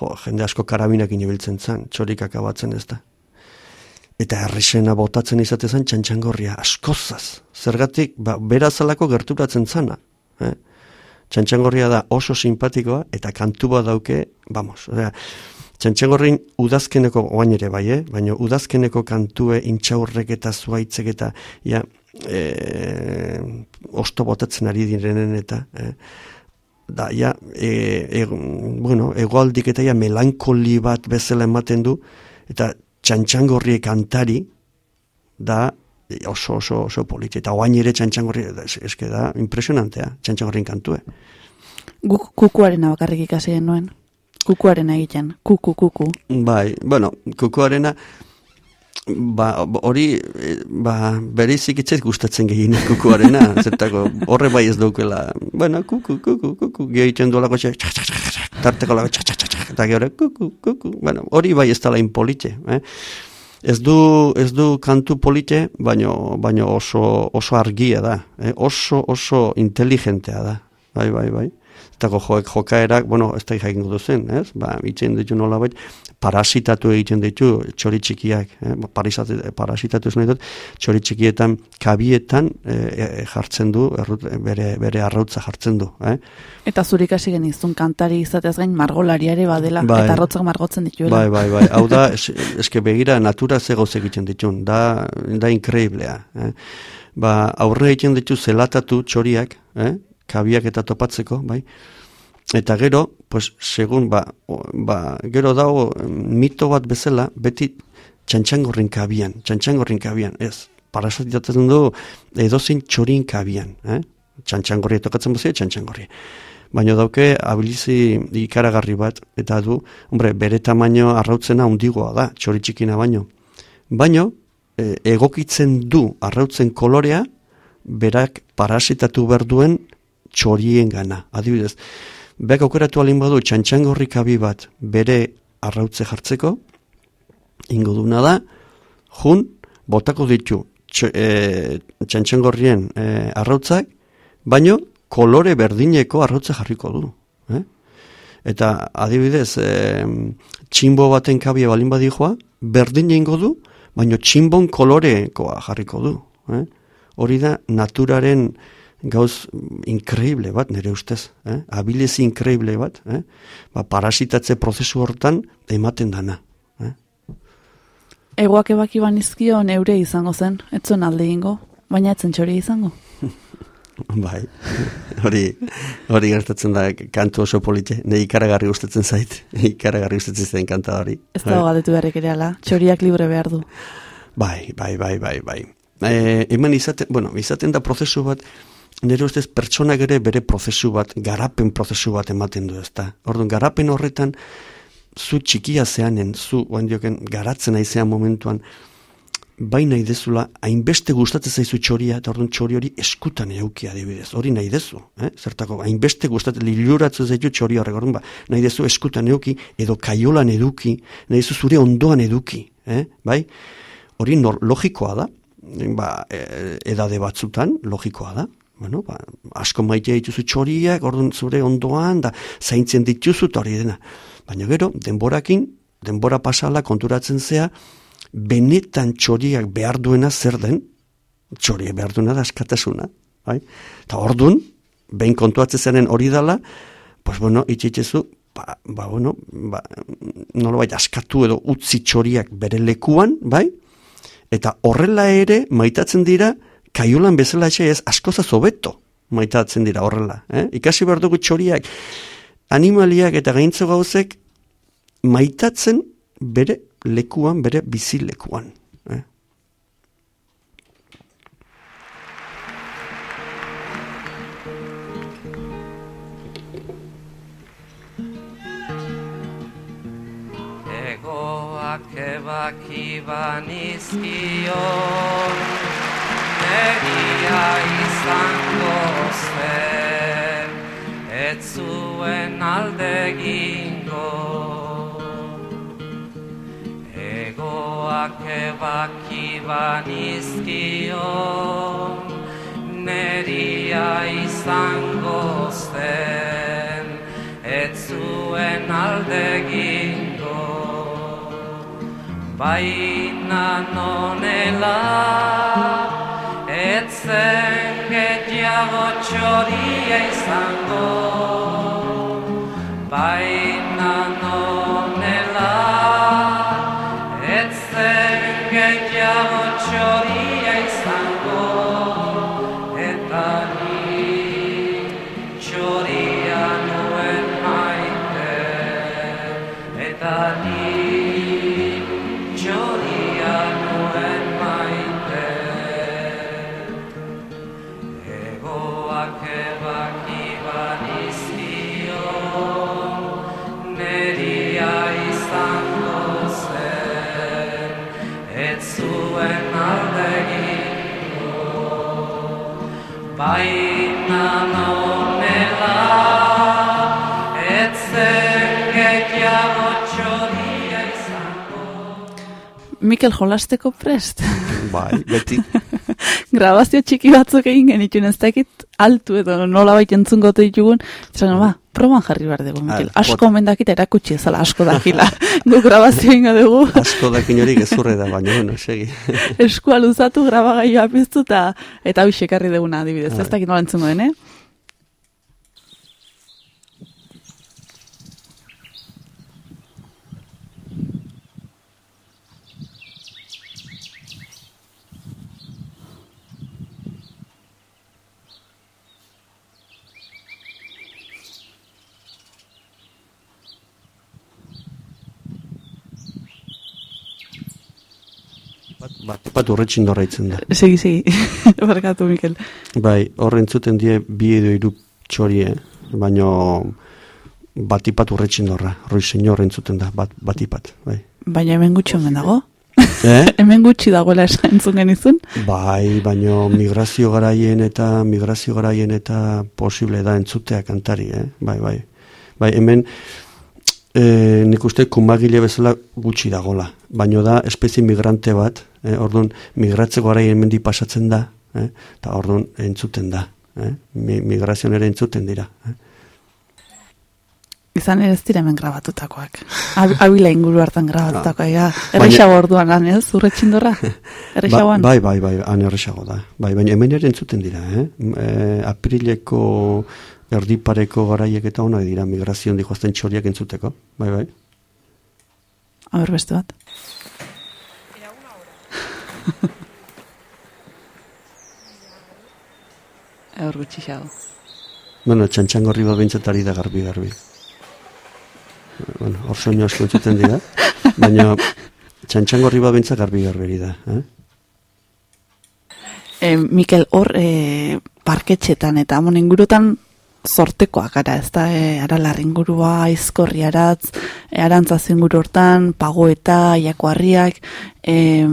jo, jende asko karabinak inebiltzen zan, txorik akabatzen ez da. Eta errexena botatzen izate zen txantxangorria, askozaz. Zergatik, ba, berazalako gerturatzen zana. Eh? Txantxangorria da oso simpatikoa eta kantu bat dauke, vamos, osea, Txantxangorrin udazkeneko oain ere bai, eh? baina udazkeneko kantue intxaurrek eta zuaitzek eta ja, e, osto botatzen ari direnen eta e, da, ja, e, e, bueno, egoaldik eta ja melankoli bat bezala ematen du eta txantxangorri kantari da oso oso oso politi eta oain ere txantxangorri es- eske da impresionantea txantxangorrin kantue Guk kukuarena bakarrik ikasi genuen. Kukuaren egiten, kuku, kuku. Bai, bueno, kukuarena, ba, hori, eh, ba, bereizik itzait gustatzen gehien kukuarena, zertako horre bai ez daukela, bueno, kuku, kuku, kuku, gehiten duelako txek, txak, txak, txak, tarteko lago, txak, txak, txak, eta gero, kuku, kuku, bueno, hori bai ez dela inpolitxe, eh? Ez du, ez du kantu polite, baino, baino oso, oso argia da, eh? oso, oso inteligentea da, bai, bai, bai. Eta joek jokaerak, bueno, ez da jakingo duzen, ez? Ba, itzen ditu nola bait, parasitatu egiten ditu txori txikiak, eh? Ba, Parasitatu, ez nahi dut, txori txikietan, kabietan eh, eh, jartzen du, errut, bere, bere arrautza jartzen du, eh? Eta zure ikasi genizun kantari izatez gain margolariare badela, Bai. eta arrotzak margotzen dituela. Bai, bai, bai. Hau da, es, eske begira natura zegoz egiten ditun, da, da inkreiblea. Eh? Ba, aurre egiten ditu zelatatu txoriak, eh? Kabiak eta topatzeko, bai? Eta gero, pues, segun, ba, ba, gero dago mito bat bezala, beti txantxangorrin kabian, txantxangorrin kabian, ez, parasititatzen du edozein txorin kabian, eh? txantxangorri tokatzen bazia, txantxangorri. Baina dauke abilizi ikaragarri bat, eta du, hombre, bere tamaino arrautzena handigoa da, txori txikina baino. Baino, e, egokitzen du arrautzen kolorea, berak parasitatu behar duen txorien gana. Adibidez, beak aukeratu alin badu txantxangorri kabi bat bere arrautze jartzeko, ingo duna da, jun, botako ditu tx, e, txantxangorrien e, arrautzak, baino kolore berdineko arrautza jarriko du. Eh? Eta adibidez, e, txinbo baten kabia balin badijoa, berdin ingo du, baino txinbon kolorekoa jarriko du. Eh? Hori da naturaren gauz inkreible bat, nire ustez. Eh? Abilezi inkreible bat. Eh? Ba, parasitatze prozesu hortan ematen dana. Eh? Egoak ebaki banizkio neure izango zen, etzuen alde ingo, baina etzen txori izango. Bai, hori, hori gertatzen da kantu oso polite, ne ikaragarri gustatzen zait, ikaragarri gustatzen zaiten kanta hori. Ez da galdetu beharrik ere ala, txoriak libre behar du. Bai, bai, bai, bai, bai. E, hemen izaten, bueno, izaten da prozesu bat, nire ustez pertsonak ere bere prozesu bat, garapen prozesu bat ematen du, ezta. Orduan, garapen horretan, zu txikia zeanen, zu, oen dioken, garatzen aizean momentuan, bai nahi dezula, hainbeste gustatzen zaizu txoria, eta orduan txori hori eskutan euki adibidez, hori nahi dezu, eh? zertako, hainbeste gustatzen, liluratzen zaitu txori horrek, orduan ba, nahi dezu eskutan euki, edo kaiolan eduki, nahi dezu zure ondoan eduki, eh? bai? Hori nor, logikoa da, ba, e, edade batzutan, logikoa da, bueno, ba, asko maitea dituzu txoriak, orduan zure ondoan, da, zaintzen dituzu, hori dena. Baina gero, denborakin, denbora pasala konturatzen zea, benetan txoriak behar duena zer den, txoriak behar duena da askatasuna. Bai? Eta orduan, behin kontuatzen zenen hori dala, pues bueno, itxitzezu, ba, ba, bueno, ba, nolabait askatu edo utzi txoriak bere lekuan, bai? Eta horrela ere, maitatzen dira, kaiolan bezala ez askoza zobeto maitatzen dira horrela. Eh? Ikasi behar dugu txoriak, animaliak eta gaintzo gauzek maitatzen bere lekuan, bere bizi lekuan. Eh? Egoak ebaki banizkio Egia izango zen Ez zuen alde Egoak ebaki banizkio Neria izango zen Ez zuen alde gingo Baina nonela Etzen gehiago txoria izango Mikel jolasteko prest. Bai, beti. Grabazio txiki batzuk egin genituen ez dakit altu edo nola baita entzungo ditugun. Zan, ba, proban jarri behar dugu, Mikel. Ah, Asko bota. omen dakit erakutsi ezala asko dakila. Gu grabazio ingo dugu. Asko dakin hori gezurre da, baina, bueno, segi. Eskua luzatu grabagailua piztu eta eta hau ekarri duguna adibidez. Ez dakit nola entzungo den, eh? Bat, bat urretxin dorraitzen da. Segi, segi. Barkatu, Mikel. Bai, horren zuten die bi edo hiru txorie, baino batipat urretxin dorra. Roi senyor entzuten da, bat, batipat, bai. Baina hemen gutxo hemen dago. Eh? Hemen gutxi dagoela esan entzun genizun. Bai, baino migrazio garaien eta migrazio garaien eta posible da entzutea kantari, eh? Bai, bai. Bai, hemen e, nik uste kumagile bezala gutxi dagola. Baino da espezie migrante bat, eh? orduan migratzeko garaien hemendi pasatzen da, eh? eta orduan entzuten da. Mi, migrazioan ere entzuten dira. Eh? Izan ere ez dira hemen grabatutakoak. Ab- Abila inguru hartan grabatutakoak. Ja. Baina- Errexago orduan lan, ez? Zurre txindorra? Errexagoan? Ba, bai, bai, bai, han erresago da. Bai, baina hemen ere entzuten dira, eh? Eh aprileko erdipareko garaiek eta hona dira migrazion dihoazten txoriak entzuteko. Bai, bai. A ber, beste bat. Eur gutxi xago. Bueno, txantxangorri bat bintzatari da garbi, garbi. Bueno, hor soinu asko entzuten dira, baina txantxangorri bat bintzat garbi, garberi da. Eh? E, Mikel, hor e, parketxetan eta amon ingurutan sortekoak gara, ez da, e, aralar ingurua, aizkorri aratz, e, arantzaz inguru hortan, pagoeta, jakoarriak, e,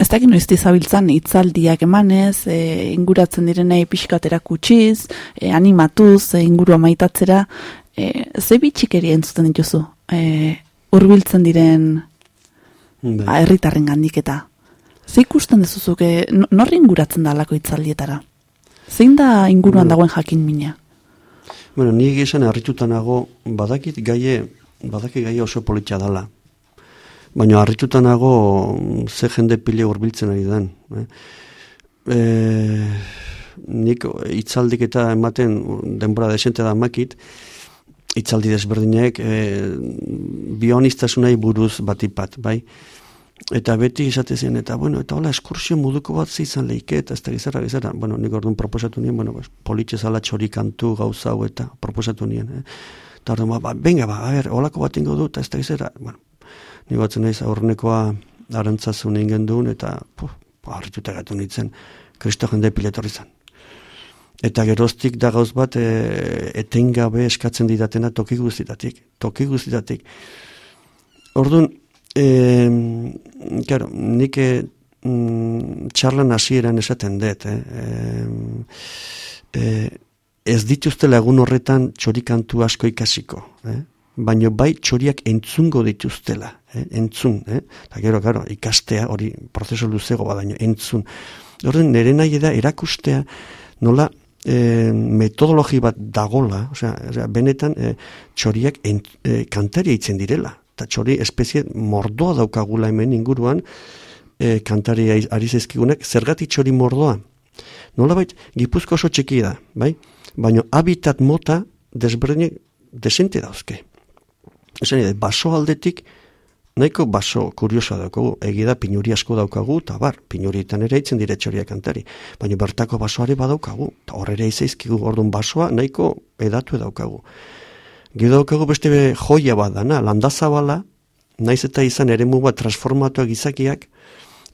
ez dakit noiz dizabiltzan hitzaldiak emanez, e, inguratzen direnei pixkatera kutsiz, e, animatuz, e, ingurua maitatzera, e, ze bitxikeri entzuten dituzu, e, urbiltzen diren Bai. ba, herritarren gandik eta. Ze ikusten dezuzuke, no- norri inguratzen da alako hitzaldietara? Zein da inguruan Bueno. dagoen jakin mina? Bueno, ni esan harrituta nago, badakit gaie, badakit gaie oso politxa dala. Baina harrituta nago ze jende pile hurbiltzen ari den. Eh? E, nik hitzaldik eta ematen denbora desente da makit, hitzaldi desberdinek e, bionistasuna buruz batipat, bai? Eta beti esate zen, eta bueno, eta hola eskursio moduko bat ze izan leike, eta ez da gizara, gizara, bueno, nik orduan proposatu nien, bueno, pues, politxe zala txori kantu gauza hau eta proposatu nien, eh? Eta orduan, ba, ba, venga, ba, a ber, holako bat ingo du, eta ez da gizara, bueno, nik batzen naiz aurrenekoa arantzazun ingen duen, eta, puf, pa, harrituta gatu nintzen, kristo jende piletorri zen. Eta geroztik da gauz bat e, etengabe eskatzen didatena toki guztitatik, toki guztitatik. Orduan, e, claro, nik e, mm, txarlan hasieran esaten dut, eh? e, e, ez dituzte lagun horretan txorikantu asko ikasiko, eh? baino bai txoriak entzungo dituztela, eh? entzun, eh? eta gero, gero, ikastea hori prozeso luzego badaino, entzun. Orduan, nire nahi da erakustea nola e, metodologi bat dagola, osea, benetan e, txoriak ent, e, kantaria itzen direla, eta txori espezie mordoa daukagula hemen inguruan, e, kantaria ari zaizkigunak, zergatik txori mordoa? Nolabait, gipuzko oso txiki da, bai? Baina habitat mota desberdinek desente dauzke. Esan ere, baso aldetik, nahiko baso kuriosoa daukagu, egida pinuri asko daukagu, eta bar, pinurietan ere itzen dire txoria kantari. Baina bertako basoare badaukagu, eta horre ere izaizkigu, orduan basoa nahiko edatu daukagu. Gero daukagu beste be joia bat dana, landazabala, naiz eta izan ere bat transformatuak gizakiak,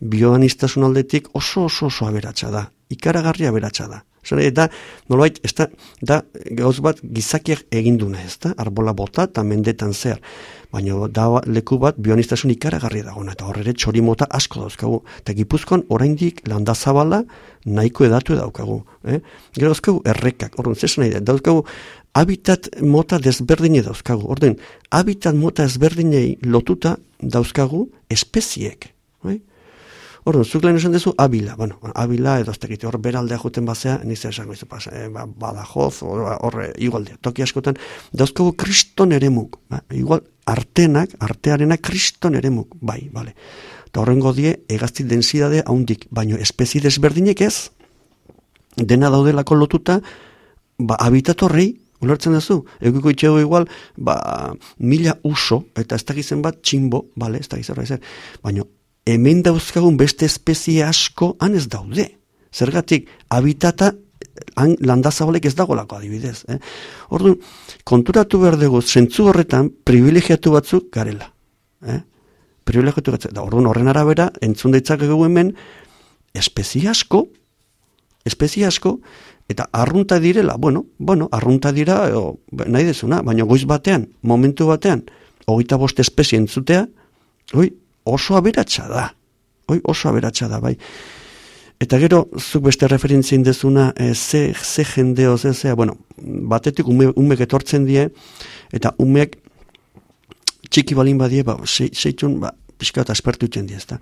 bioanistasun aldetik oso oso oso aberatsa da, ikaragarri aberatsa da. Zene, da, nolbait, ez da, da, gauz bat gizakiak eginduna, ez da, arbola bota eta mendetan zer. Baina da leku bat bionistasun ikaragarri dagona, eta horre txori mota asko dauzkagu. Eta gipuzkoan oraindik landazabala nahiko edatu daukagu. Eh? Gero dauzkagu errekak, orduan, zesan nahi da, dauzkagu habitat mota desberdine dauzkagu. Orden, habitat mota desberdinei lotuta dauzkagu espeziek. Eh? Orduan, zuk lehen esan duzu, Abila, bueno, Abila edo ez tekite, hor beraldea juten bazea, nize esango izu pasa, eh, ba, badajoz, horre, igualdea, toki askotan, dauzkagu kriston eremuk, ba, igual, artenak, artearenak kriston eremuk, bai, bale. Eta horrengo die, egazti densidade haundik, baino espezie desberdinek ez, dena daudelako lotuta, ba, habitat horrei, ulertzen duzu, eguko itxego igual, ba, mila uso, eta ez dakizen bat tximbo, bale, ez dakizen bat, baino, hemen dauzkagun beste espezie asko han ez daude. Zergatik, habitata han landazabolek ez dagolako adibidez. Eh? Orduan, konturatu behar dugu, zentzu horretan, privilegiatu batzuk garela. Eh? Privilegiatu batzuk. Da, orduan, horren arabera, entzun daitzakegu hemen, espezie asko, espezie asko, eta arrunta direla, bueno, bueno, arrunta dira, o, nahi dezuna, baina goiz batean, momentu batean, hogeita bost espezie entzutea, oi, oso aberatsa da. Hoi oso aberatsa da, bai. Eta gero, zuk beste referentzien dezuna, e, ze, ze jendeo, ze, ze, bueno, batetik ume, umek etortzen die, eta umek txiki balin badie, ba, se, seitun, ba, pixka eta espertu die, ezta.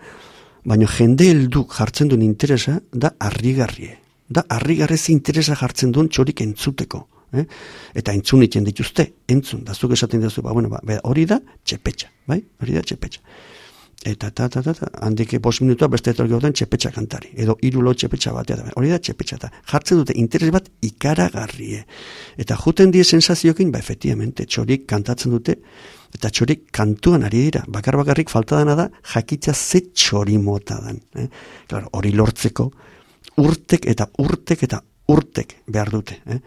Baina jende helduk jartzen duen interesa, da harrigarrie. Da harrigarrez interesa jartzen duen txorik entzuteko. Eh? Eta entzun iten dituzte, entzun, da zuk esaten duzu, ba, bueno, ba, be- hori da txepetxa, bai? Hori da txepetxa. Eta ta, ta, ta, ta, handik bos minutua beste etorki gauden txepetxa kantari. Edo irulo txepetxa batea da. Hori da txepetxa eta jartzen dute interes bat ikaragarrie. Eta juten die sensaziokin, ba, efectivamente, txorik kantatzen dute, eta txorik kantuan ari dira. Bakar bakarrik falta dana da, jakitza ze txori mota dan. Eh? Claro, hori lortzeko, urtek eta urtek eta urtek behar dute. Eh?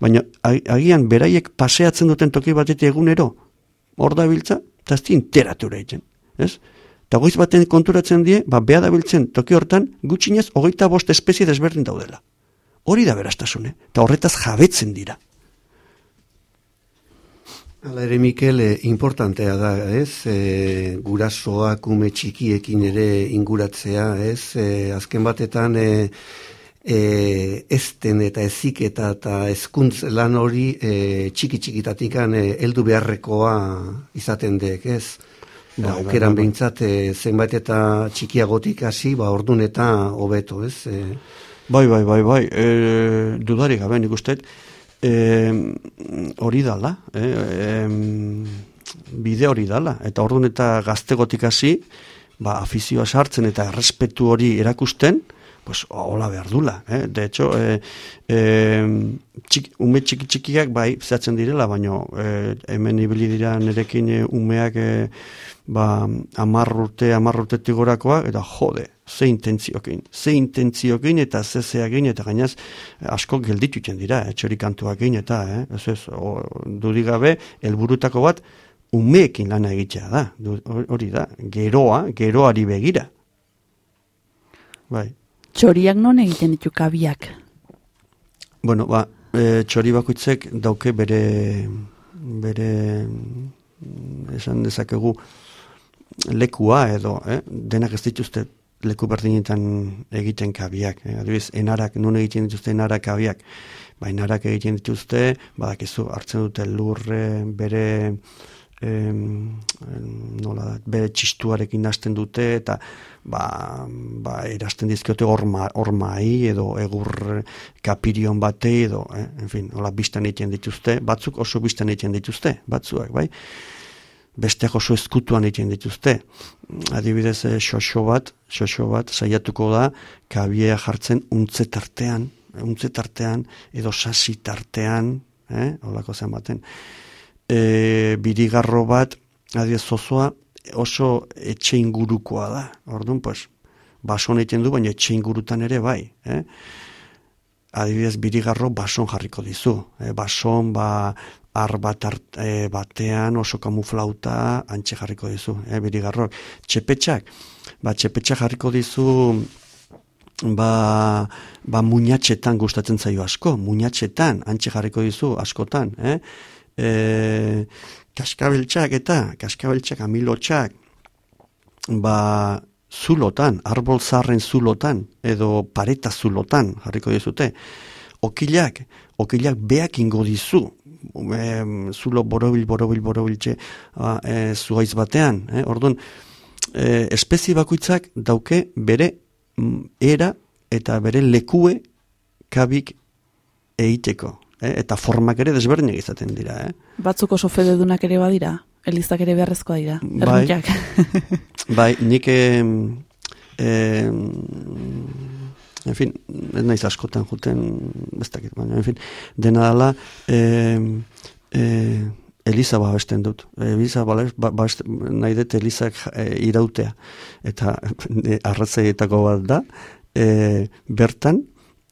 Baina ag- agian beraiek paseatzen duten toki batetik egunero, hor da biltza, eta ez interatura egiten. Ez? Eta goiz baten konturatzen die, ba, beha da biltzen toki hortan, gutxinez, hogeita bost espezie desberdin daudela. Hori da beraztasune, eta horretaz jabetzen dira. Hala ere, Mikel, eh, importantea da, ez? E, gurasoak ume txikiekin ere inguratzea, ez? E, azken batetan, e, e, ezten eta eziketa eta ezkuntz lan hori e, txiki-txikitatikan e, heldu beharrekoa izaten dek, ez? Bai, aukeran bai, bai. behintzat, e, zenbait eta txikiagotik hasi, ba, ordun eta hobeto, ez? E, Bai, bai, bai, bai, e, dudarik gabe nik uste, e, hori dala, e, e, bide hori dala, eta orduan eta gaztegotik hasi, ba, afizioa sartzen eta errespetu hori erakusten, pues hola behar dula. Eh? De hecho, e, e, txik, ume txiki txikiak bai zehatzen direla, baino e, hemen ibili dira nerekin umeak e, ba, amar urte, amar urtetik gorakoa, eta jode, ze intentziokin, ze intentziokin eta ze zeakin, eta gainaz asko gelditutzen dira, eh, txori kantuakin, eta, eh, ez ez, o, dudik gabe, helburutako bat, umeekin lana egitea da, hori da, geroa, geroari begira. Bai. Txoriak non egiten ditu kabiak. Bueno, ba, e, txori bakoitzek dauke bere bere esan dezakegu lekua edo, eh? denak ez dituzte leku berdinetan egiten kabiak. Eh? Adibidez, enarak, nun egiten dituzte enarak kabiak. Ba, enarak egiten dituzte, badakizu, hartzen dute lurre, bere em, nola bere txistuarekin hasten dute eta ba, ba erasten dizkiote orma, ormai edo egur kapirion batei edo, eh? en fin, hola biztan egiten dituzte, batzuk oso biztan egiten dituzte, batzuak, bai? Besteak oso ezkutuan egiten dituzte. Adibidez, eh, xoxo bat, xoxo bat, saiatuko da, kabiea jartzen untze tartean, untze tartean, edo sasi tartean, eh? holako zen baten. E, birigarro bat, adibidez, zozoa, oso etxe ingurukoa da. Orduan, pues, bason egiten du, baina etxe ingurutan ere bai. Eh? Adibidez birigarro bason jarriko dizu. E, bason ba ar bat art- e, batean oso kamuflauta antxe jarriko dizu, e, birigarrok. Txepetxak, ba txepetxak jarriko dizu ba, ba muñatxetan gustatzen zaio asko, muñatxetan antxe jarriko dizu askotan, eh? E, kaskabeltxak eta, kaskabeltxak, amilotxak, ba, zulotan, arbol zarren zulotan, edo pareta zulotan, jarriko dizute. Okilak, okilak beak ingo dizu, e, zulo borobil, borobil, borobiltxe e, zuaiz batean. Eh? Orduan, e, espezie bakoitzak dauke bere mm, era eta bere lekue kabik egiteko. Eh? Eta formak ere desberdinak izaten dira. Eh? Batzuk oso fededunak ere badira. Elizak ere beharrezkoa dira. Bai. Bai, nik em, em, en fin, ez naiz askotan juten, ez dakit, baina, en fin, dena dela, em, e, Eliza babesten dut. Eliza ba- babesten- nahi dut Elizak e, irautea. Eta e, arratzaietako bat da, e, bertan,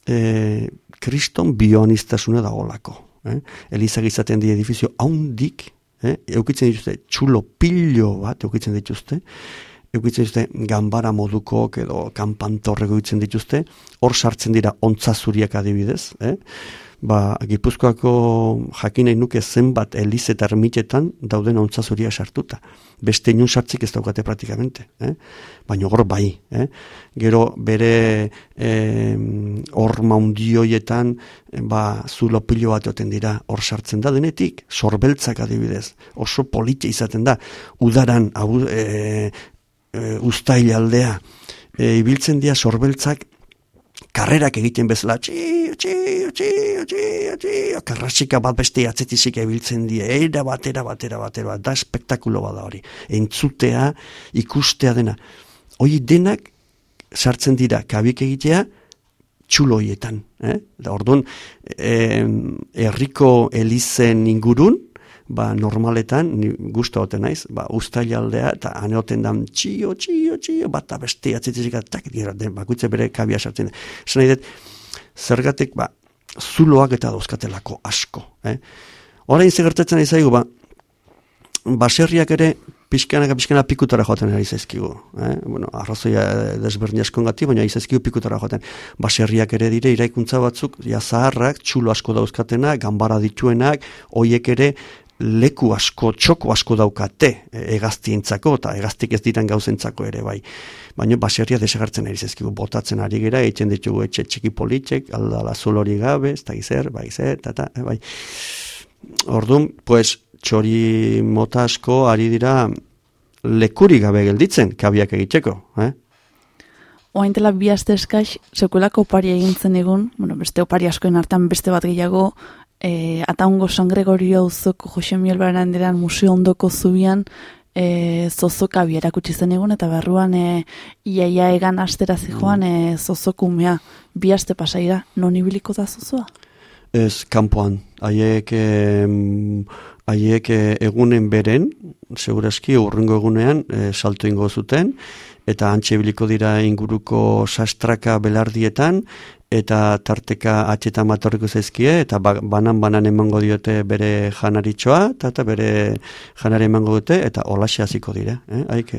e, kriston bioanistasuna dagolako. Eh? Elizak izaten di edifizio haundik, eh? eukitzen dituzte txulo pillo bat, eukitzen dituzte, eukitzen dituzte gambara moduko edo kanpantorreko eukitzen dituzte, hor sartzen dira ontzazuriak adibidez, eh? Ba, Gipuzkoako jakin nahi nuke zenbat eliz eta ermitetan dauden ontza zuria sartuta. Beste inun sartzik ez daukate praktikamente. Eh? Baina gor bai. Eh? Gero bere eh, hor maundioietan ba, zulo pilo bat oten dira hor sartzen da denetik, sorbeltzak adibidez, oso politia izaten da, udaran, abu, e, e, ustail aldea, e, ibiltzen dira sorbeltzak karrerak egiten bezala, txio, txio, txio, txio, txio, karrasika bat beste atzetizik ebiltzen die, era batera, batera, batera, da espektakulo bada hori. Entzutea, ikustea dena. Hoi denak sartzen dira kabik egitea, txuloietan. Eh? Da, orduan, eh, herriko elizen ingurun, ba, normaletan, ni guztu hoten naiz, ba, ustailaldea, eta aneoten dan, txio, txio, txio, bat abeste, atzitzik, tak, dira, den, bakutze bere kabia sartzen. Zena idet, zergatik, ba, zuloak eta dauzkatelako asko. Eh? Horain zegertatzen izaigu, ba, baserriak ere, pixkanaka, pixkana pikutara joaten ari zaizkigu. Eh? Bueno, arrazoia desberdin askongati, baina izaizkigu pikutara joaten. Baserriak ere dire, iraikuntza batzuk, ja zaharrak, txulo asko dauzkatenak, gambara dituenak, hoiek ere, leku asko, txoko asko daukate e, egaztientzako eta egaztik ez diren gauzentzako ere bai. Baina baserria desagartzen ari zezkigu botatzen ari gera, eitzen ditugu etxe txiki politxek, aldala zulori gabe, ez da gizer, bai zer, eta, eta, bai. Orduan, pues, txori mota asko ari dira lekuri gabe gelditzen, kabiak egiteko, eh? Oaintela bi aste eskaix, sekulako opari egintzen egun, bueno, beste opari askoen hartan beste bat gehiago, e, ataungo San Gregorio auzoko Jose Miel Baranderan museo ondoko zubian, e, zozoka bierakutsi zen egun, eta berruan e, iaia egan astera zijoan e, zozokumea bi aste pasaira, non ibiliko da zozoa? Ez, kanpoan, haiek em, haiek eh, egunen beren, segurazki urrengo egunean e, salto ingo zuten, eta antxe biliko dira inguruko sastraka belardietan, eta tarteka atxeta matorriko zaizkie, eta ba, banan-banan emango diote bere janaritxoa, eta, eta bere janari emango dute, eta olaxe hasiko dira. Eh? Haik,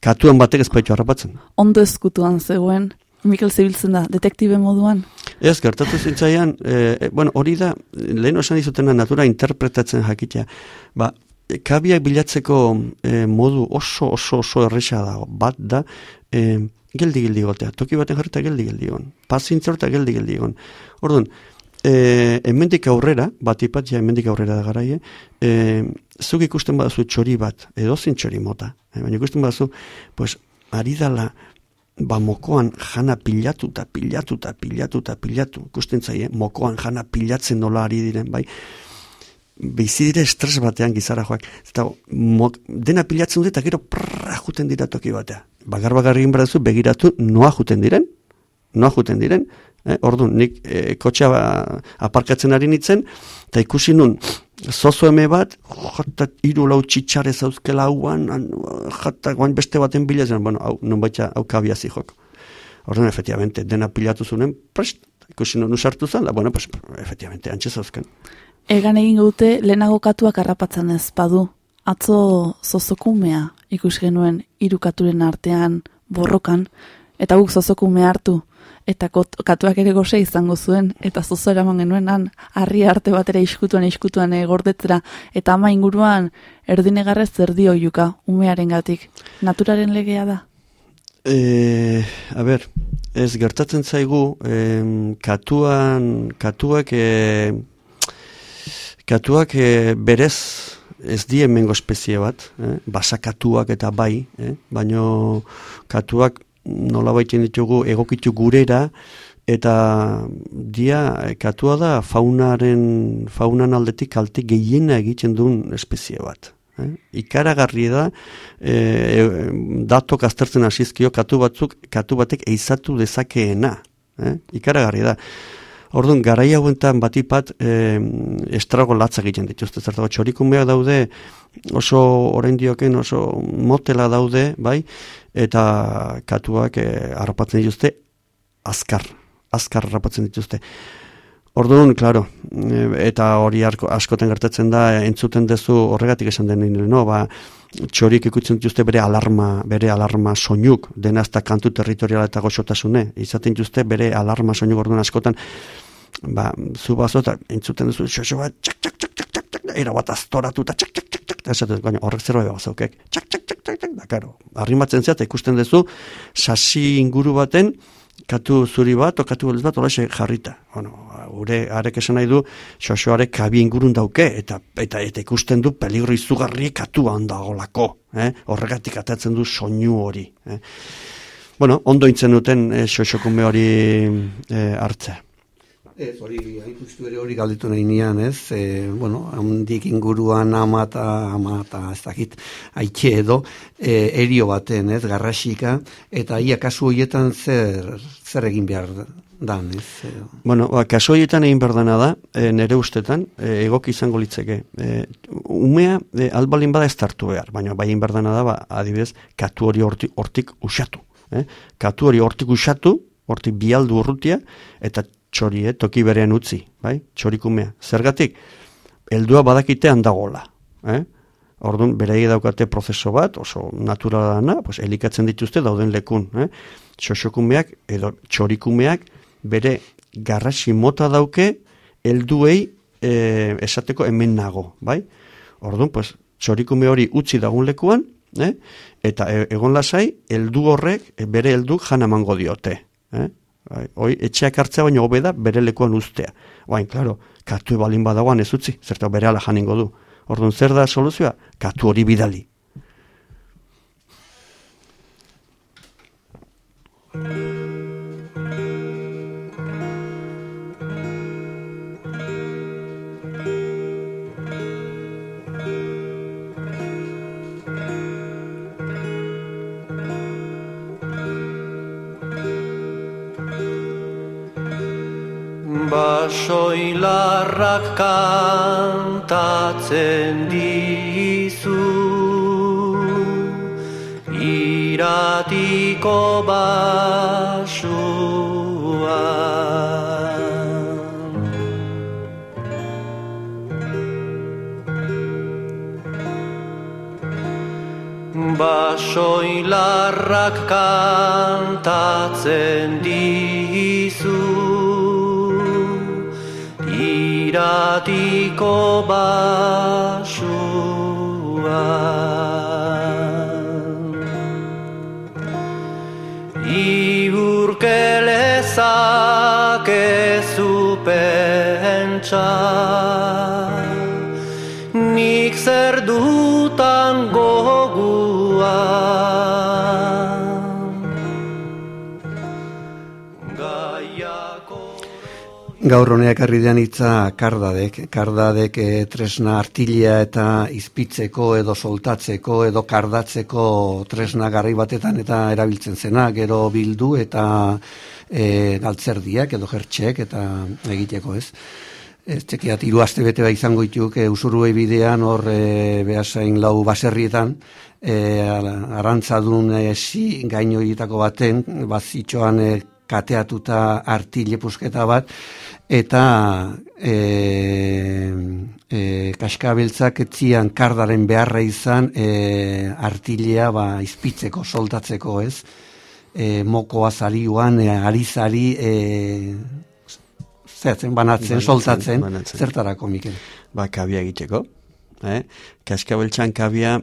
katuan batek ezpaitu harrapatzen. Ondo ezkutuan zegoen, Mikel zibiltzen da, detektibe moduan? Ez, gertatu zintzaian, e, bueno, hori da, lehen osan dizutena natura interpretatzen jakitea. Ba, kabiak bilatzeko e, modu oso, oso, oso erresa da, bat da, e, geldi geldi gotea, toki baten jarrita geldi geldi gon, pazintzorta geldi geldi gon. Orduan, e, emendik aurrera, bat ipat, ja, emendik aurrera da garaie, e, zuk ikusten badazu txori bat, edo zin txori mota, e, baina ikusten badazu, pues, ari dala, ba mokoan jana pilatu eta pilatu eta pilatu eta pilatu, ikusten zaie, mokoan jana pilatzen nola ari diren, bai, bizi dire estres batean gizara joak, eta mok, dena pilatzen dut eta gero prrra juten dira toki batea. Bagar bagarri egin begiratu noa juten diren, noa juten diren, eh, orduan, nik eh, kotxea ba, aparkatzen ari nintzen, eta ikusi nun, zozo eme bat, jata iru lau txitsare zauzkela hauan, jata guain beste baten bilezen, bueno, hau, non baita, hau kabia zihok. Orduan, efectivamente, dena pilatu zunen, prest, ikusi nun usartu zen, la, bueno, pues, efectivamente, antxe zauzken. Egan egin dute lehenago katuak harrapatzen ez badu. Atzo zozokumea ikus genuen irukaturen artean borrokan, eta guk zozokumea hartu, eta katuak ere goze izango zuen, eta zozo eraman genuen han, harri arte batera iskutuan iskutuan egordetzera, eta ama inguruan erdinegarrez zerdi oiuka, umearen gatik. Naturaren legea da? E, a ber, ez gertatzen zaigu, em, katuan, katuak, e, katuak e, berez ez die mengo espezie bat, eh? basakatuak eta bai, eh? baino katuak nola baiten ditugu egokitu gurera, eta dia katua da faunaren faunan aldetik kalte gehiena egiten duen espezie bat. Eh? Ikaragarri da e, datok aztertzen hasizkio katu batzuk katu batek eizatu dezakeena. Eh? Ikaragarri da. Orduan, garai hauentan batipat e, estrago latza egiten dituzte. Zertago, txorikumeak daude oso orain dioken oso motela daude, bai, eta katuak e, harrapatzen dituzte azkar, azkar harrapatzen dituzte. Orduan, claro, e, eta hori askoten gertatzen da, entzuten dezu horregatik esan den no, ba, txorik ikutzen dituzte bere alarma, bere alarma soinuk, denazta kantu territoriala eta goxotasune, izaten dituzte bere alarma soinuk orduan askotan, ba, zu bazo eta entzuten duzu, xoxo bat, txak, txak, txak, txak, txak, txak, era bat aztoratu eta txak, txak, txak, txak, esaten, baina horrek zerbait bazaukek, txak, txak, txak, txak, txak, da, karo, arrimatzen zeat, ikusten duzu, sasi inguru baten, katu zuri bat, o katu beltz bat, horrexe jarrita. Bueno, gure arek esan nahi du, xoxoarek kabi ingurun dauke, eta, eta, eta ikusten du peligro izugarri katu handagolako. Eh? Horregatik atatzen du soinu hori. Eh? Bueno, ondo intzen duten eh, xoxokume hori eh, hartzea. Ez, hori, hain justu ere hori galditu nahi nian, ez? E, bueno, handik inguruan ama eta, ama eta, ez dakit, haitxe edo, e, erio baten, ez, garrasika, eta ia kasu horietan zer, zer egin behar dan, ez? E, Bueno, ba, kaso horietan egin berdana da, e, nere ustetan, e, egoki izango litzeke. E, umea, e, albalin bada ez tartu behar, baina bai egin berdana da, ba, adibidez, katu hori hortik, hortik usatu. Eh? Katu hori hortik usatu, hortik bialdu urrutia, eta txori, eh, toki berean utzi, bai? Txorikumea. Zergatik, heldua badakite handagola. Eh? Orduan, berei daukate prozeso bat, oso naturala dana, pues, elikatzen dituzte dauden lekun. Eh? Xoxokumeak edo txorikumeak bere garrasi mota dauke helduei eh, esateko hemen nago, bai? Orduan, pues, txorikume hori utzi dagun lekuan, eh? eta e- egon lasai, heldu horrek bere heldu jan emango diote. Eh? Bai, Hoi, etxeak hartzea baino hobe da bere lekuan ustea. Baina, klaro, katu balin badagoan ez utzi, zerta bere ala janingo du. Orduan, zer da soluzioa? Katu hori bidali. Basoilarrak kantatzen dizu. Iratiko basuan Basoilarrak kantatzen dizu Iratiko basuan Iburkelezak ezu pentsa. Nik zer dutan Gaur honeak arridean hitza kardadek, kardadek e, tresna artilea eta izpitzeko edo soltatzeko edo kardatzeko tresna garri batetan eta erabiltzen zena, gero bildu eta e, galtzerdiak edo jertxek eta egiteko ez. Ez txekiat, hiru aste bete bai izango ituk, e, usurue bidean hor e, behasain lau baserrietan, e, arantzadun e, si gaino horietako baten, bazitxoan e, kateatuta artile pusketa bat, eta e, e, kaskabeltzak etzian kardaren beharra izan e, artilea ba, izpitzeko, soltatzeko ez, e, mokoa zariuan, e, ari zari, e, zertzen, banatzen, Banatzen, soltatzen, banatzen. zertarako, Mikel. Ba, kabia egiteko. Eh? Kaskabeltxan kabia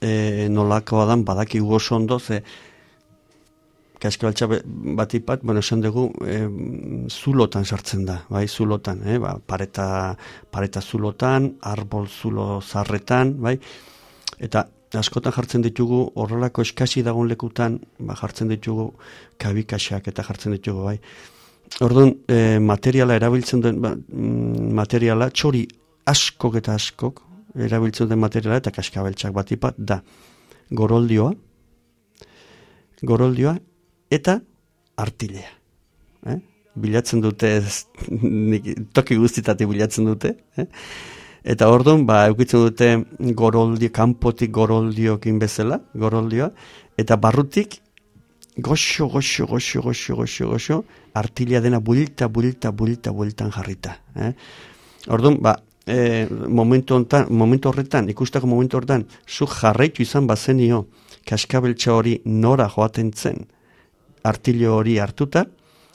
e, nolakoa dan badakigu oso ondo, ze kaskabeltxa be- batipat, bueno, esan dugu, e, zulotan sartzen da, bai, zulotan, eh? ba, pareta, pareta zulotan, arbol zulo zarretan, bai, eta askotan jartzen ditugu, horrelako eskasi dagoen lekutan, ba, jartzen ditugu kabikaxak eta jartzen ditugu, bai. Orduan, e, materiala erabiltzen den, ba, mm, materiala, txori askok eta askok, erabiltzen den materiala eta kaskabeltxak batipat da goroldioa, goroldioa eta artilea. Eh? Bilatzen dute, toki guztitatik bilatzen dute. Eh? Eta orduan, ba, eukitzen dute goroldio, kanpotik goroldiokin bezala, goroldioa, eta barrutik goxo, goxo, goxo, goxo, goxo, goxo, artilia dena bulta, bulta, bulta, bultan jarrita. Eh? Orduan, ba, e, momentu, hontan, momentu horretan, ikustako momentu horretan, zu jarraitu izan bazenio, kaskabeltxa hori nora joaten zen, artilio hori hartuta,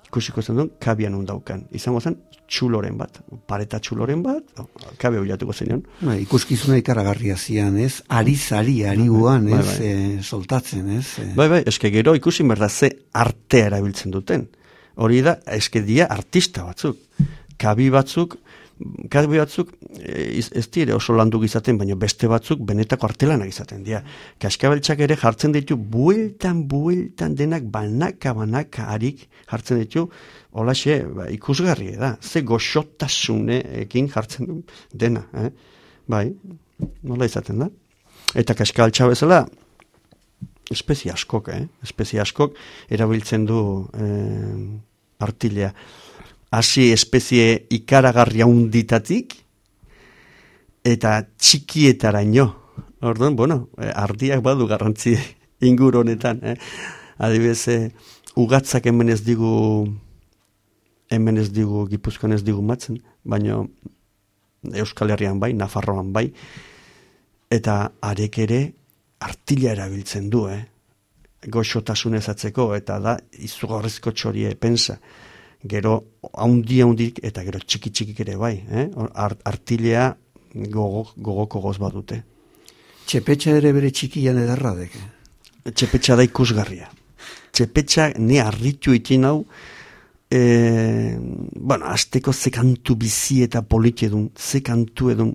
ikusiko zen duen, kabian undaukan. Izango zen, txuloren bat, pareta txuloren bat, kabe bilatuko zenion. Ba, ikuskizuna ikaragarria zian, ez? Ari zari, ari guan, bai, ez? bai. eh, soltatzen, ez? Eh, Bai, bai, eske gero ikusi berda ze artea erabiltzen duten. Hori da, eske dia artista batzuk. Kabi batzuk, kabi batzuk e, iz- ez dire oso landu izaten, baina beste batzuk benetako artelanak izaten dira. Kaskabeltzak ere jartzen ditu bueltan, bueltan denak banaka, banaka harik jartzen ditu, holaxe, ba, ikusgarri da, ze goxotasuneekin jartzen du dena, eh? Bai, nola izaten da? Eta kaskabeltza bezala, espezie askok, eh? espezie askok erabiltzen du eh, artilea. Hasi espezie ikaragarria unditatik eta txikietaraino. Orduan, bueno, eh, ardiak badu garrantzi inguru honetan. Eh? Adibidez, eh, ugatzak hemen ez digu hemen ez digu, gipuzkoan ez digu matzen, baina Euskal Herrian bai, Nafarroan bai, eta arek ere artila erabiltzen du, eh? goxotasun ezatzeko, eta da izugarrizko txorie pensa. Gero haundi haundik eta gero txiki txikik ere bai, eh? Art, artilea gogo, gogoko goz badute. Txepetxa ere bere txikian ederra deke. Txepetxa da ikusgarria. Txepetxa ni harritu ikin hau, e, bueno, azteko ze kantu bizi eta polite edun, ze kantu edun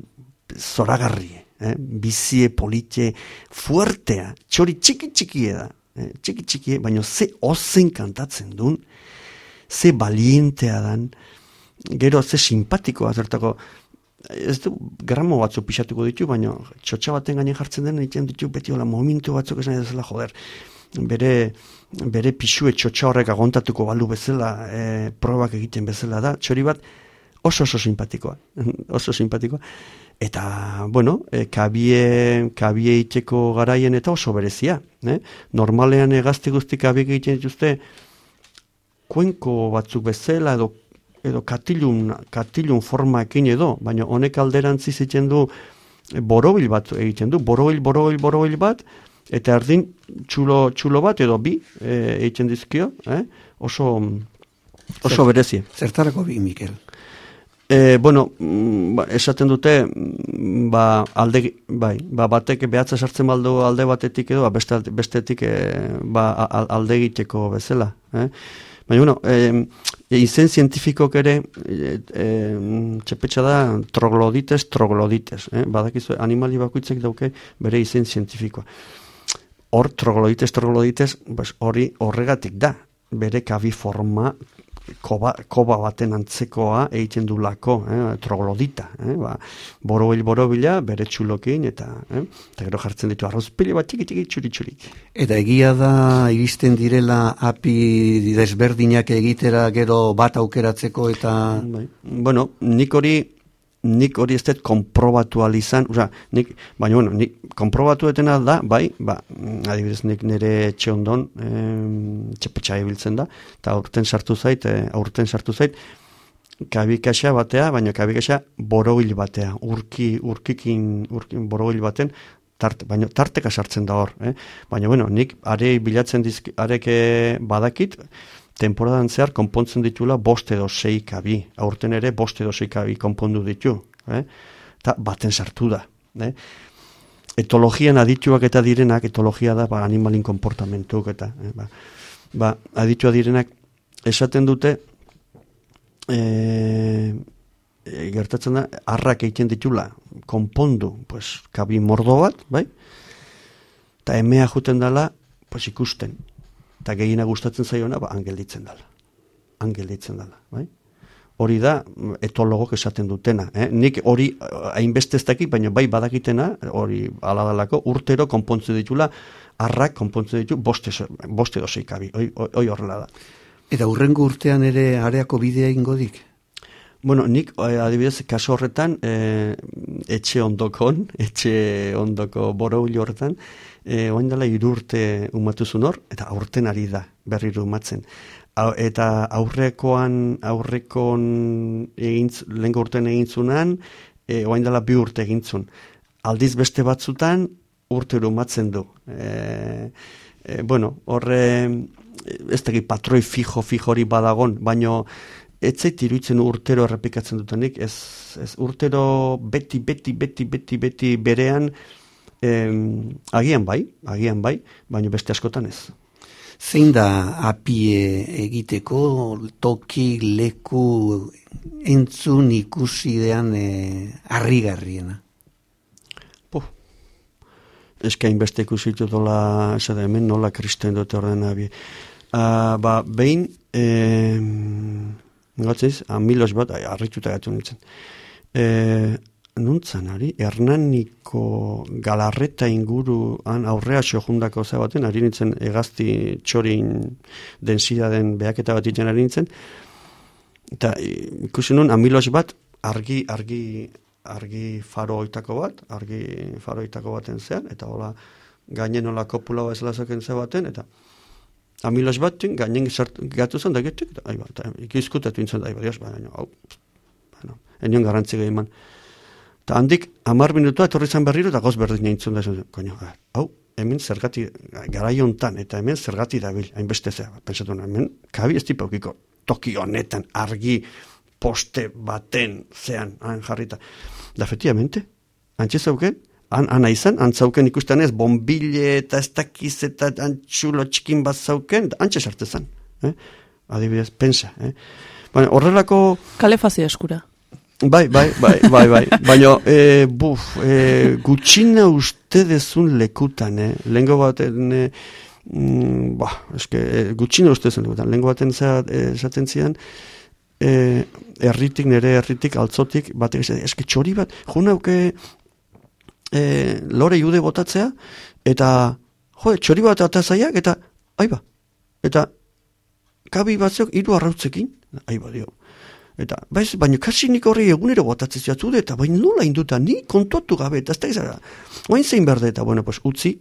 zoragarri, eh? bizie polite fuertea, txori txiki txikie da, eh? txiki txikie, baina ze ozen kantatzen dun, ze balientea dan, gero ze simpatikoa zertako, ez du gramo batzu pixatuko ditu, baina txotxa baten gainen jartzen den egiten ditu beti hola momentu batzuk esan edazela joder. Bere, bere pixue txotxa horrek agontatuko balu bezala, e, probak egiten bezala da, txori bat oso oso simpatikoa, oso simpatikoa. Eta, bueno, e, kabie, kabie itxeko garaien eta oso berezia. Eh? Normalean e, gazte guzti kabie egiten dituzte, kuenko batzuk bezala edo edo katilun, katilun formaekin edo, baina honek alderantzi zitzen du borobil bat egiten du, borobil, borobil, borobil bat, eta erdin txulo, txulo bat edo bi e, egiten dizkio, eh? oso, oso berezie. Zertarako bi, Mikel? E, bueno, mm, ba, esaten dute, mm, ba, alde, bai, ba, batek behatza sartzen baldu alde batetik edo, ba, beste, bestetik e, ba, alde egiteko bezala. Eh? Baina, bueno, e, izen zientifikok ere, e, e, txepetxa da, troglodites, troglodites. Eh? Badakizu, animali bakoitzek dauke bere izen zientifikoa. Hor, troglodites, troglodites, pues, hori horregatik da. Bere kabi forma koba, koba baten antzekoa egiten du lako, eh, troglodita, eh, ba, borobil borobila, bere txulokin, eta, eh, eta gero jartzen ditu arrozpili bat txiki txiki txuri txurik. Eta egia da iristen direla api desberdinak egitera gero bat aukeratzeko eta Bai. Bueno, nik hori nik hori ez dut konprobatu ahal izan, osea, nik, baina bueno, nik konprobatu etena da, bai, ba, mm, adibidez nik nire etxe ondon, em, txepetxa ibiltzen da, eta aurten sartu zait, e, aurten sartu zait, kabikaxa batea, baina kabikaxa borobil batea, urki, urkikin, urkin borobil baten, tarte, baina tarteka sartzen da hor, eh? baina bueno, nik are bilatzen dizk, areke badakit, temporadan zehar konpontzen ditula bost edo sei kabi, aurten ere bost edo sei kabi konpondu ditu, eh? eta baten sartu da. Eh? Etologian adituak eta direnak, etologia da ba, animalin konportamentuk eta eh? ba, ba, aditua direnak esaten dute e, e, gertatzen da, arrak egiten ditula konpondu, pues, kabi mordo bat, bai? Eta emea juten dela, pues, ikusten. Eta gehiena gustatzen zaiona, ba, angel ditzen dela. Angel ditzen dela, bai? Hori da mm, etologok esaten dutena. Eh? Nik hori eh, hainbeste ez dakit, baina bai badakitena, hori ala dalako, urtero konpontzen ditula, arrak konpontzen ditu, boste, boste dozei kabi, hoi horrela da. eta hurrengo urtean ere areako bidea ingodik. Bueno, nik eh, adibidez kaso horretan eh, etxe ondokon, etxe ondoko borobil horretan, eh, oain dela irurte umatuzun hor, eta aurten ari da berriro umatzen. Au- eta aurrekoan, aurrekon egintz, lehenko urten egintzunan, eh, oain dela bi urte egintzun. Aldiz beste batzutan urtero umatzen du. Eh, e, bueno, horre ez dakit patroi fijo fijori badagon, baino ez zait iruditzen urtero errepikatzen dutenik, ez, ez urtero beti, beti, beti, beti, beti berean em, agian bai, agian bai, baino beste askotan ez. Zein da apie egiteko toki leku entzun ikusidean e, harrigarriena? Puh. Eskain beste ikusi dola, esate hemen nola kristen dute ordena bi. Uh, ba, behin, eh, gatzez, amilos bat, harrituta gatu nintzen. Eh, nuntzan ari, Hernaniko galarreta inguruan aurrea jundako za baten, ari nintzen egazti txorin densidaden behaketa bat iten ari nintzen, eta e, ikusi nun amilos bat argi, argi, argi faroitako bat, argi faroitako baten zean, eta hola gainen hola kopula bezala zoken baten, eta amilos bat gainen gatu zen da getik, aiba, eta ikizkutatu nintzen da, aiba, dios, baina, hau, bueno, enion garrantzi gehi eman. Eta handik, amar minutua etorri zen berriro, eta goz berdin nintzen da, koño, ah, hau, hemen zergati, garai hontan eta hemen zergati dabil, hainbeste zea, pensatu nuen, hemen, kabi ez tipokiko, toki honetan, argi, poste baten, zean, han jarrita. Da, efectivamente, antxe zauken, han, han izan, antzauken ikusten ez, bombile eta ez dakiz eta antxulo txikin bat zauken, antxe sartezan. Eh? Adibidez, pensa. Eh? Baina, horrelako, Kalefazio eskura. Bai, bai, bai, bai, bai. Baina, e, buf, e, gutxina uste dezun lekutan, eh? Lengo baten, e, mm, ba, eske, e, gutxina uste dezun lekutan. Lengo baten za- e, esaten zian, e, erritik, nire erritik, altzotik, batek esaten, eske txori bat, junauke e, lore jude botatzea, eta, jo, txori bat atazaiak, eta, aiba, eta, kabi batzuk hiru arrautzekin, aiba dio, Eta, baiz, baina kasi nik horri egunero botatzen ziatzude, eta baina nola induta, ni kontuatu gabe, eta ez da izara. Oain zein berde, eta bueno, pues, utzi,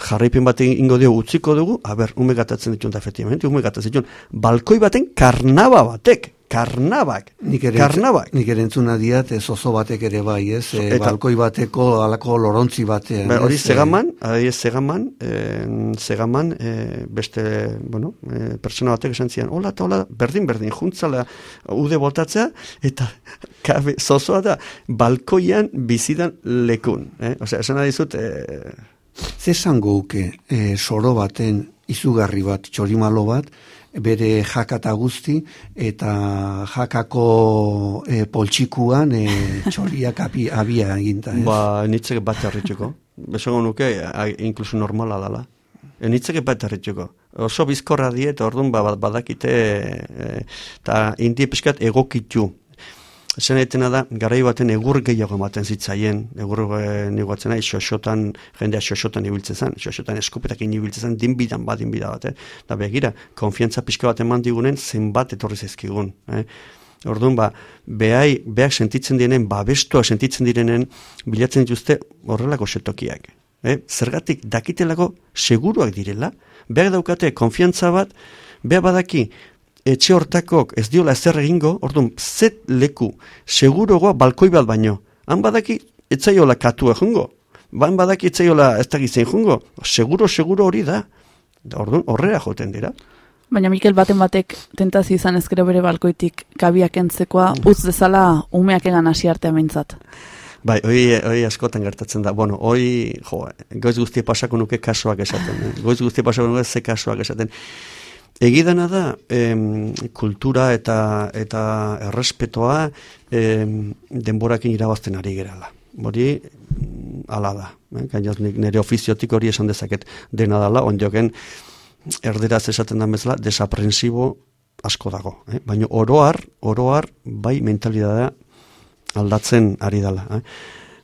jarraipen bat ingo dugu, utziko dugu, a ber, ume gatatzen dituen, da efectivamente, ume gatatzen dituen, balkoi baten karnaba batek, karnabak, Nik ere, karnabak. nik ere entzuna diat, ez oso batek ere bai, ez? E, Eta- balkoi bateko alako lorontzi batean. Ba, hori zegaman, hori zegaman, eh, zegaman, eh, beste, bueno, eh, pertsona batek esan zian, hola eta hola, berdin, berdin, juntzala ude botatzea, eta kabe, zozoa da, balkoian bizidan lekun. Eh? Osea, esan nahi dizut, eh, Ze esango uke e, soro baten izugarri bat, txorimalo bat, bere jakata guzti, eta jakako e, poltsikuan e, txoriak abi, abia eginta. Ez? ba, nitzeke bat harritxuko. Besogo nuke, a, inkluso normala dala. E, nitzeke bat harritxuko. Oso bizkorra die, eta orduan ba, badakite, eta indie pixkat egokitu. Esan etena da, garai baten egur gehiago ematen zitzaien, egur e, niguatzen nahi, xoxotan, jendea xoxotan ibiltzen zen, xoxotan eskopetakin ibiltzen zen, dinbidan bat, dinbida bat, eh? Da begira, konfiantza pixka bat eman digunen, zenbat etorri zaizkigun, eh? Orduan, ba, behai, behak sentitzen direnen, babestuak sentitzen direnen, bilatzen dituzte horrelako setokiak. Eh? Zergatik dakitelako seguruak direla, behar daukate konfiantza bat, behar badaki, etxe hortakok ez diola ezer egingo, orduan, zet leku, segurogoa balkoi bat baino. Han badaki, etzaiola katua jungo. Ban badaki etzaiola ez dakitzen jungo. Seguro, seguro hori da. Da, Orduan, horrela joten dira. Baina Mikel baten batek tentazio izan ezkero bere balkoitik kabiak entzekoa, utz dezala umeak egan hasi artea behintzat. Bai, hoi, hoi askotan gertatzen da. Bueno, hoi, jo, goiz guztia pasako nuke kasuak esaten. Eh? Goiz guztia pasako nuke ze kasuak esaten. Egidana da, em, kultura eta eta errespetoa em, denborakin irabazten ari gerala. Hori, mm, ala da. Eh? Gainaz, nire ofiziotik hori esan dezaket dena dala, onjoken erderaz esaten da bezala, desaprensibo asko dago. Eh? Baina oroar, oroar, bai mentalidadea aldatzen ari dela. Eh?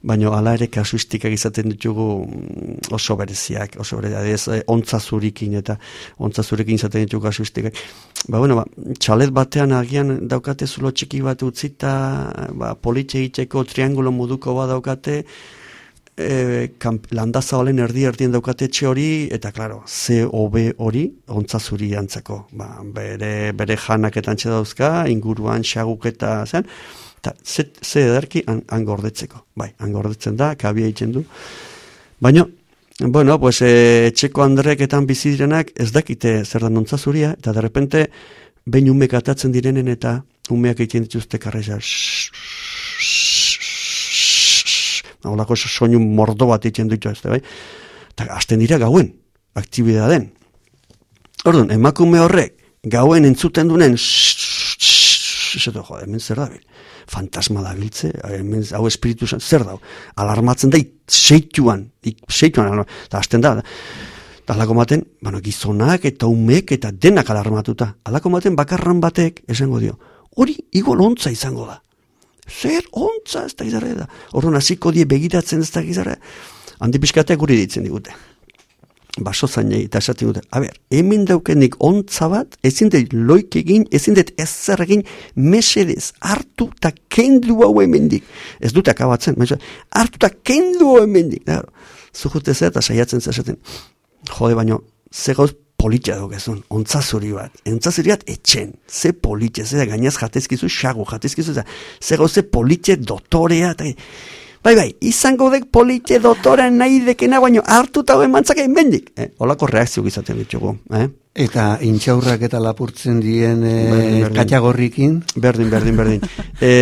Baina hala ere kasuistikak izaten ditugu mm, oso bereziak, oso bereziak, ez, eh, ontza zurikin eta ontza zurikin izaten ditugu kasuistikak. Ba, bueno, ba, txalet batean agian daukate zulo txiki bat utzita, ba, politxe egiteko triangulo moduko bat daukate, e, kamp, landaza holen erdi erdien daukate etxe hori, eta klaro, ze hobe hori, ontza zuri antzako. Ba, bere, bere janak eta antxe dauzka, inguruan xaguk eta zen, eta ze, ze ederki han, han. Bai, han gordetzen da, kabia egiten du. Baina, bueno, pues e, etxeko andreketan bizi direnak ez dakite zer da nontza zuria, eta de repente behin umek atatzen direnen eta umeak egiten dituzte karreza. Holako soinu mordo bat egiten ditu ez, bai? Eta hasten dira gauen, aktibitateen. Orduan, emakume horrek, gauen entzuten dunen, esato, jo, hemen zer da, fantasma da biltze, hemen, hau espiritu zer da, alarmatzen da, seituan, seituan, eta hasten da, eta alako maten, bueno, gizonak eta umek eta denak alarmatuta, alako maten bakarran batek, esango dio, hori igual ontza izango da, zer ontza ez da gizarra da, orduan hasiko die begiratzen ez da gizarra, handi pixkateak guri ditzen digute baso zainei eta esaten dute, a ber, hemen daukenik ontza bat, ezin dut loik egin, ezin dut ezer egin, mesedez, hartu eta kendu hau hemendik. Ez dute akabatzen, mesedez, hartu eta kendu hau hemendik. Claro, Zuhute zer eta saiatzen zer esaten, jode baino, ze gauz politxa dukezun, ontza zuri bat, ontza zuri bat etxen, ze politxe, ze gainaz jatezkizu, xagu jatezkizu, ze gauz ze politxe dotorea, eta Bai, bai, izango dek polite dotoren nahi dekena, baino hartu eta hoen mantzak egin bendik. Eh, olako reakzio gizaten ditugu. Eh? Eta intxaurrak eta lapurtzen dien e, Berdin, berdin. katxagorrikin. Berdin, berdin, berdin. e,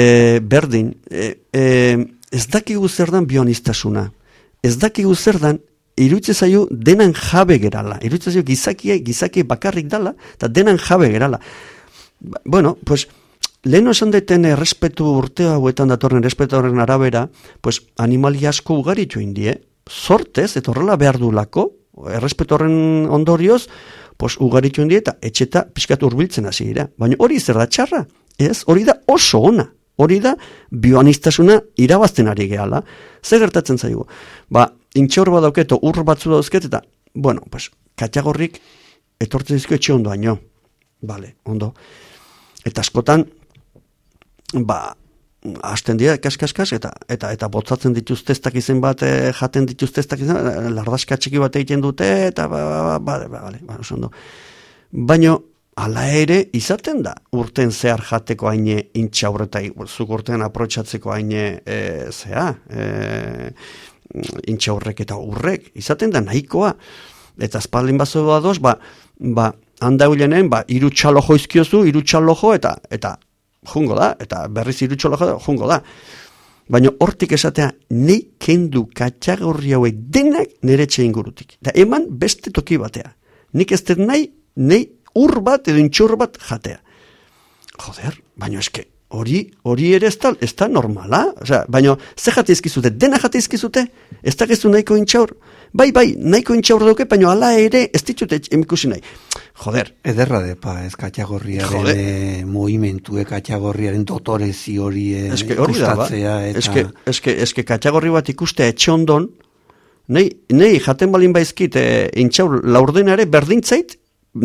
berdin, e, e, ez dakigu zer dan bionistasuna. Ez dakigu zer dan irutze zaio denan jabe gerala. Irutze zaio gizakie, gizakie bakarrik dala, eta denan jabe gerala. Ba, Bueno, pues, lehen esan deten errespetu urte hauetan datorren errespetu horren arabera, pues animali asko ugaritu indie, sortez, eta horrela behar du lako, errespetu horren ondorioz, pues ugaritu indie eta etxeta pixkat urbiltzen hasi dira. Baina hori zer da txarra, ez? Hori da oso ona. Hori da bioanistasuna irabazten ari gehala. Zer gertatzen zaigu? Ba, intxaur bat dauketo ur batzu dauzket eta, bueno, pues, katxagorrik etortzen dizko etxe ondoaino. Bale, ondo. Eta askotan, ba, hasten dira kaskaskas eta eta eta botzatzen dituzte ez dakizen bat eh, jaten dituzte ez dakizen eh, lardaska txiki bat egiten dute eta ba ba ba ba ba, ba, ondo. Baino hala ere izaten da urten zehar jateko haine intxaurretai zuk urtean aprotsatzeko haine e, zea e, intxaurrek eta urrek izaten da nahikoa eta espaldin bazo doa ba ba handa hulenen ba hiru txalo joizkiozu hiru txalo jo eta eta jungo da, eta berriz irutxola jo, jungo da. Baina hortik esatea, nei kendu katxagorri hauek denak nire txe ingurutik. Da eman beste toki batea. Nik ez dut nahi, nei ur bat edo intxur bat jatea. Joder, baina eske, hori, hori ere ez da, ez da normala. Osea, baina, ze jate izkizute, dena jate izkizute, ez da gezu nahiko intxaur. Bai, bai, nahiko intxaur dauke, baina ala ere ez ditute emikusi nahi. Joder, Ederra depa, ez katxagorriaren e, movimentue, katxagorriaren dotorezi hori e, Eske hori da, ba? ikustatzea, eta... Eske, eske, eske katxagorri bat ikustea etxe ondon, nei, nei jaten balin baizkit e, intxaur laurdenare berdintzait,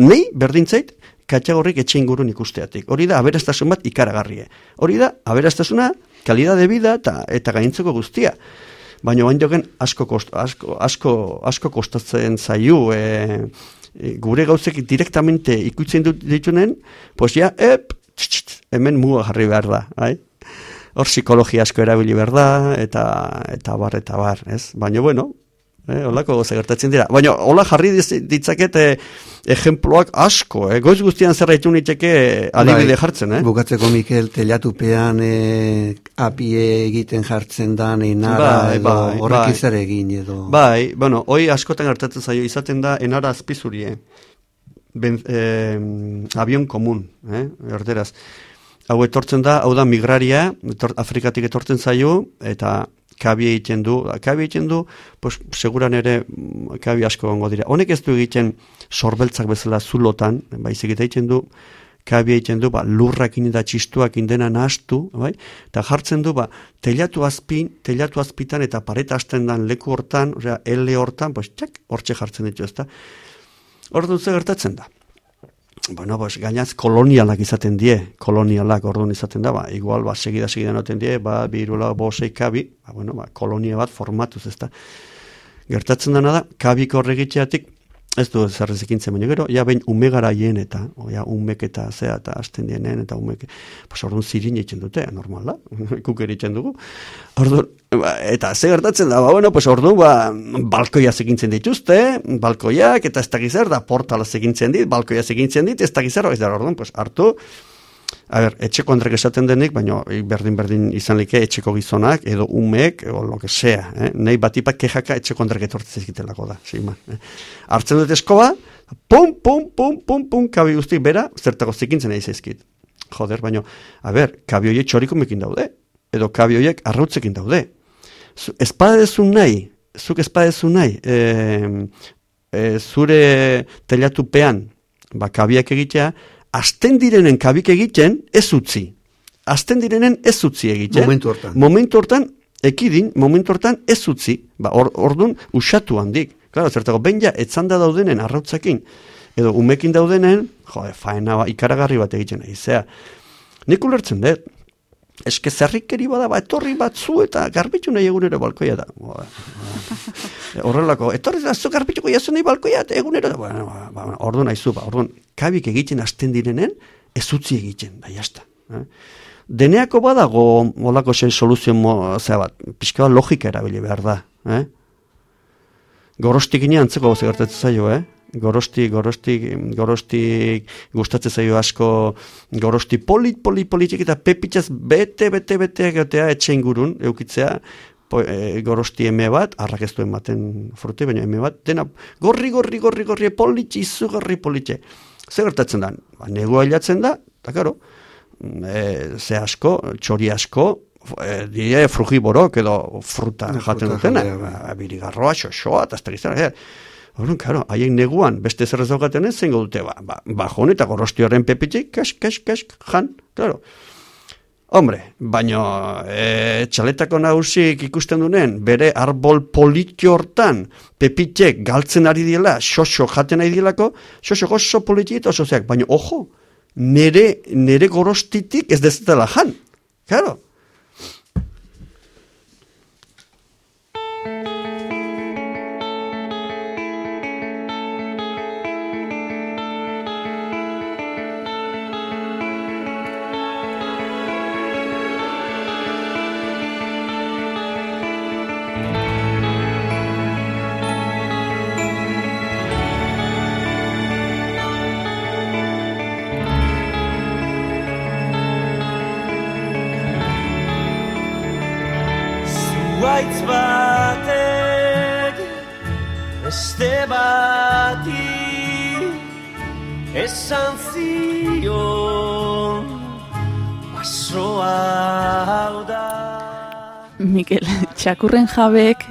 nei berdintzait, katxagorrik etxe ingurun ikusteatik. Hori da, aberastasun bat ikaragarrie. Hori da, aberastasuna, kalidad de vida eta, eta gaintzeko guztia. Baina bain joken asko, kost, asko, asko, asko kostatzen zaiu, e, e, gure gauzek direktamente ikutzen dut ditunen, pues ja, ep, txt, txt, hemen muga jarri behar da, bai? Hor psikologia asko erabili behar da, eta, eta bar, eta bar, ez? Baina, bueno, eh, holako gauza gertatzen dira. Baina, hola jarri ditzaket eh, ejemploak asko, eh? goiz guztian zer ditu niteke adibide Bai, jartzen, eh? Bukatzeko Mikel telatupean e, apie egiten jartzen dan enara Bai, edo bai, horrek bai. egin edo Bai, bueno, hoi askotan gertatzen zaio, izaten da enara azpizurie. Ben, eh, avion komun, eh, erderaz. Hau etortzen da, hau da migraria, etor, Afrikatik etortzen zaio, eta kabi egiten du, kabi egiten du, pues, seguran ere mm, kabi asko gongo dira. Honek ez du egiten sorbeltzak bezala zulotan, baizik eta egiten du, kabi egiten du, ba, lurrakin eta txistuak indena nahastu, bai? eta jartzen du, ba, telatu azpin, telatu azpitan eta pareta hasten dan leku hortan, osea, L hortan, pues, txak, hortxe jartzen ditu, ezta? Orduan ze gertatzen da. Bueno, pues, gainaz kolonialak izaten die, kolonialak orduan izaten da, ba, igual, ba, segida segida noten die, ba, birula, bosei kabi, ba, bueno, ba, kolonia bat formatuz, ezta? Gertatzen dena da, kabiko horregitxeatik, ez du zer ekintzen, baina gero, ja behin ume garaien eta, o, ja, umek eta zea eta hasten dienen eta umek, pues orduan zirin egiten dute, normal da, kuker egiten dugu. Orduan, ba, eta ze gertatzen da, ba, bueno, pues orduan, ba, balkoia segintzen dituzte, balkoiak, eta ez da gizar, da portala segintzen dit, balkoia segintzen dit, ez da gizar, ez da, orduan, pues hartu, A ber, etxeko andrek esaten denik, baina berdin-berdin izan like etxeko gizonak, edo umek, edo lo que sea. Eh? Nei batipak kejaka etxeko andrek etortzen zikitelako da. Zima, eh? Artzen dut eskoba, pum, pum, pum, pum, pum, kabi guztik bera, zertako zikintzen nahi zaizkit. Joder, baina, a ber, kabi horiek txoriko mekin daude. Edo kabi horiek arrautzekin daude. Zu, espadezun nahi, zuk espadezun nahi, e, e, zure telatupean, ba, kabiak egitea, asten direnen kabik egiten ez utzi. Asten direnen ez utzi egiten. Momentu hortan. Momentu hortan, ekidin, momentu hortan ez utzi. Ba, or, ordun usatu handik. Claro, zertako, ben ja, etzanda daudenen arrautzakin, edo umekin daudenen, jo, faena ba, ikaragarri bat egiten nahi. Zea, nik ulertzen dut, eske zerrikeri bada, ba, etorri batzu eta garbitu nahi egunero balkoia da. Ba, horrelako, etorri da, zu garbituko jasen nahi balkoia, eta egunero da, bueno, ba, ba, ordu nahi zu, ba, orduan, kabik egiten hasten direnen, ez utzi egiten, da, jazta. Eh? Deneako badago, molako zen soluzio, mo, zera bat, pixka bat logika erabili behar da. Eh? Gorostik antzeko gertatzen zaio, eh? Gorosti, gorosti, gorosti gustatzen zaio asko gorosti polit, polit, politik eta pepitzaz bete, bete, bete egotea etxe ingurun, eukitzea, po, e, gorosti eme bat, arrak ez du ematen frute, baina eme bat, dena gorri, gorri, gorri, gorri, politxe, izugarri politxe. Zer gertatzen da? Ba, negua hilatzen da, eta karo, e, ze asko, txori asko, e, dire frugiborok edo fruta Ja, jaten dutena, jatea, bai. ba, xoxoa, eta ez Horren, karo, haien neguan, beste zer ez daukaten ez, zengo dute, ba, ba, bajon eta gorosti horren pepitzik, kask, kask, kask, jan, claro. Hombre, baino, e, txaletako nagusik ikusten duen, bere arbol politio hortan, pepitzek galtzen ari diela, xoxo jaten ari dielako, xoxo oso politi eta oso baino, ojo, nere, nere gorostitik ez dezetela jan, claro. Txakurren jabeek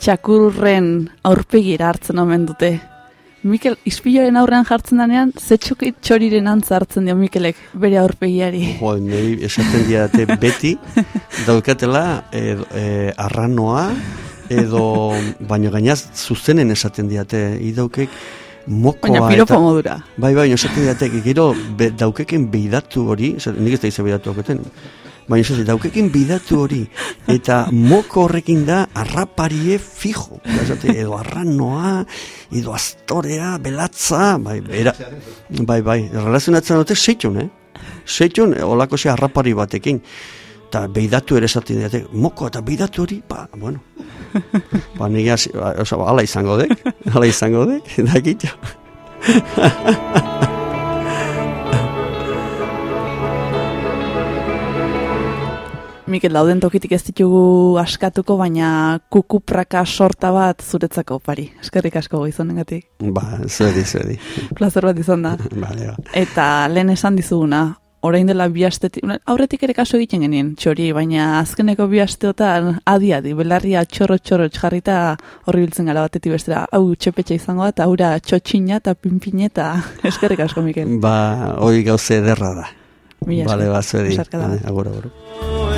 txakurren aurpegira hartzen omen dute. Mikel, ispiloaren aurrean jartzen danean, ze txoki txoriren antza hartzen dio Mikelek bere aurpegiari. Jo, niri esaten diate beti daukatela edo, e, arranoa edo baino gainaz zuzenen esaten diate idaukek mokoa Baina piropo modura. Bai, bai, esaten diate gero be, daukeken beidatu hori, nik ez da izan beidatu baina esaten daukeken beidatu hori eta moko horrekin da arraparie fijo, esate, edo arranoa, edo astorea, belatza, bai, bera, bai, bai, relazionatzen dute seitun, eh? Seitun, olako ze harrapari batekin. Eta beidatu ere esaten dute, moko eta beidatu hori, ba, bueno. ba, nire, ba, ba, ala izango dek, ala izango dek, dakit Mikel, dauden tokitik ez ditugu askatuko, baina kukupraka sorta bat zuretzako pari. Eskerrik asko gizonengatik. Ba, zuedi, zuedi. Plazer bat izan da. Bale, ba. Eta lehen esan dizuguna, orain dela bi astetik, aurretik ere kaso egiten genien txori, baina azkeneko bi asteotan adi-adi, belarria txoro-txoro jarrita horri biltzen gara batetik bestera, hau txepetxa izango eta haura txotxina eta pinpine eta eskerrik asko, Mikel. Ba, hoi gauze ederra da. Mila. Bale, ba, zuedi. Besarkada bat.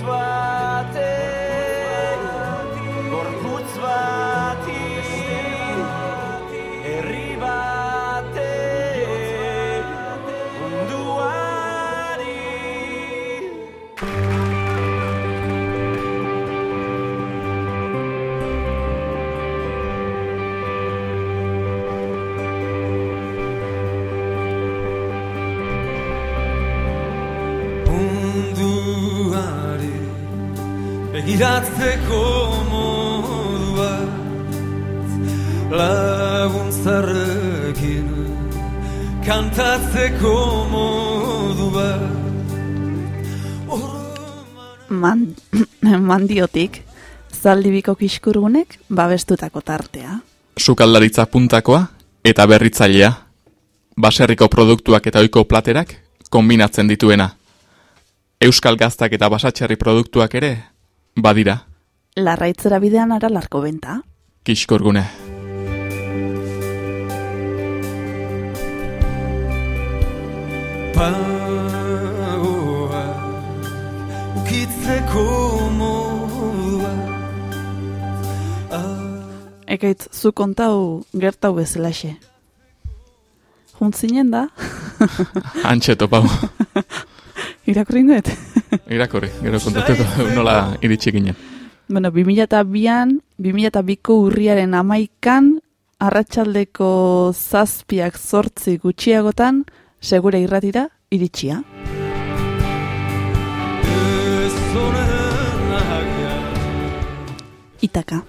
zwei. Mandiotik, zaldibiko kiskurgunek babestutako tartea. Sukaldaritza puntakoa eta berritzailea. Baserriko produktuak eta ohiko platerak kombinatzen dituena. Euskal gaztak eta basatxerri produktuak ere badira. Larraitzera bidean ara larko benta. Kiskorgune. pagoa ukitzeko modua Ekaitz, zu kontau gertau bezalaxe. Juntzinen da, Antxe topau. irakurri ingoet. Irakorri, gero kontatuko nola iritsi ginen. bueno, 2002an, 2002ko urriaren amaikan, arratsaldeko zazpiak zortzi gutxiagotan, segure irratira, iritsia. Itaka,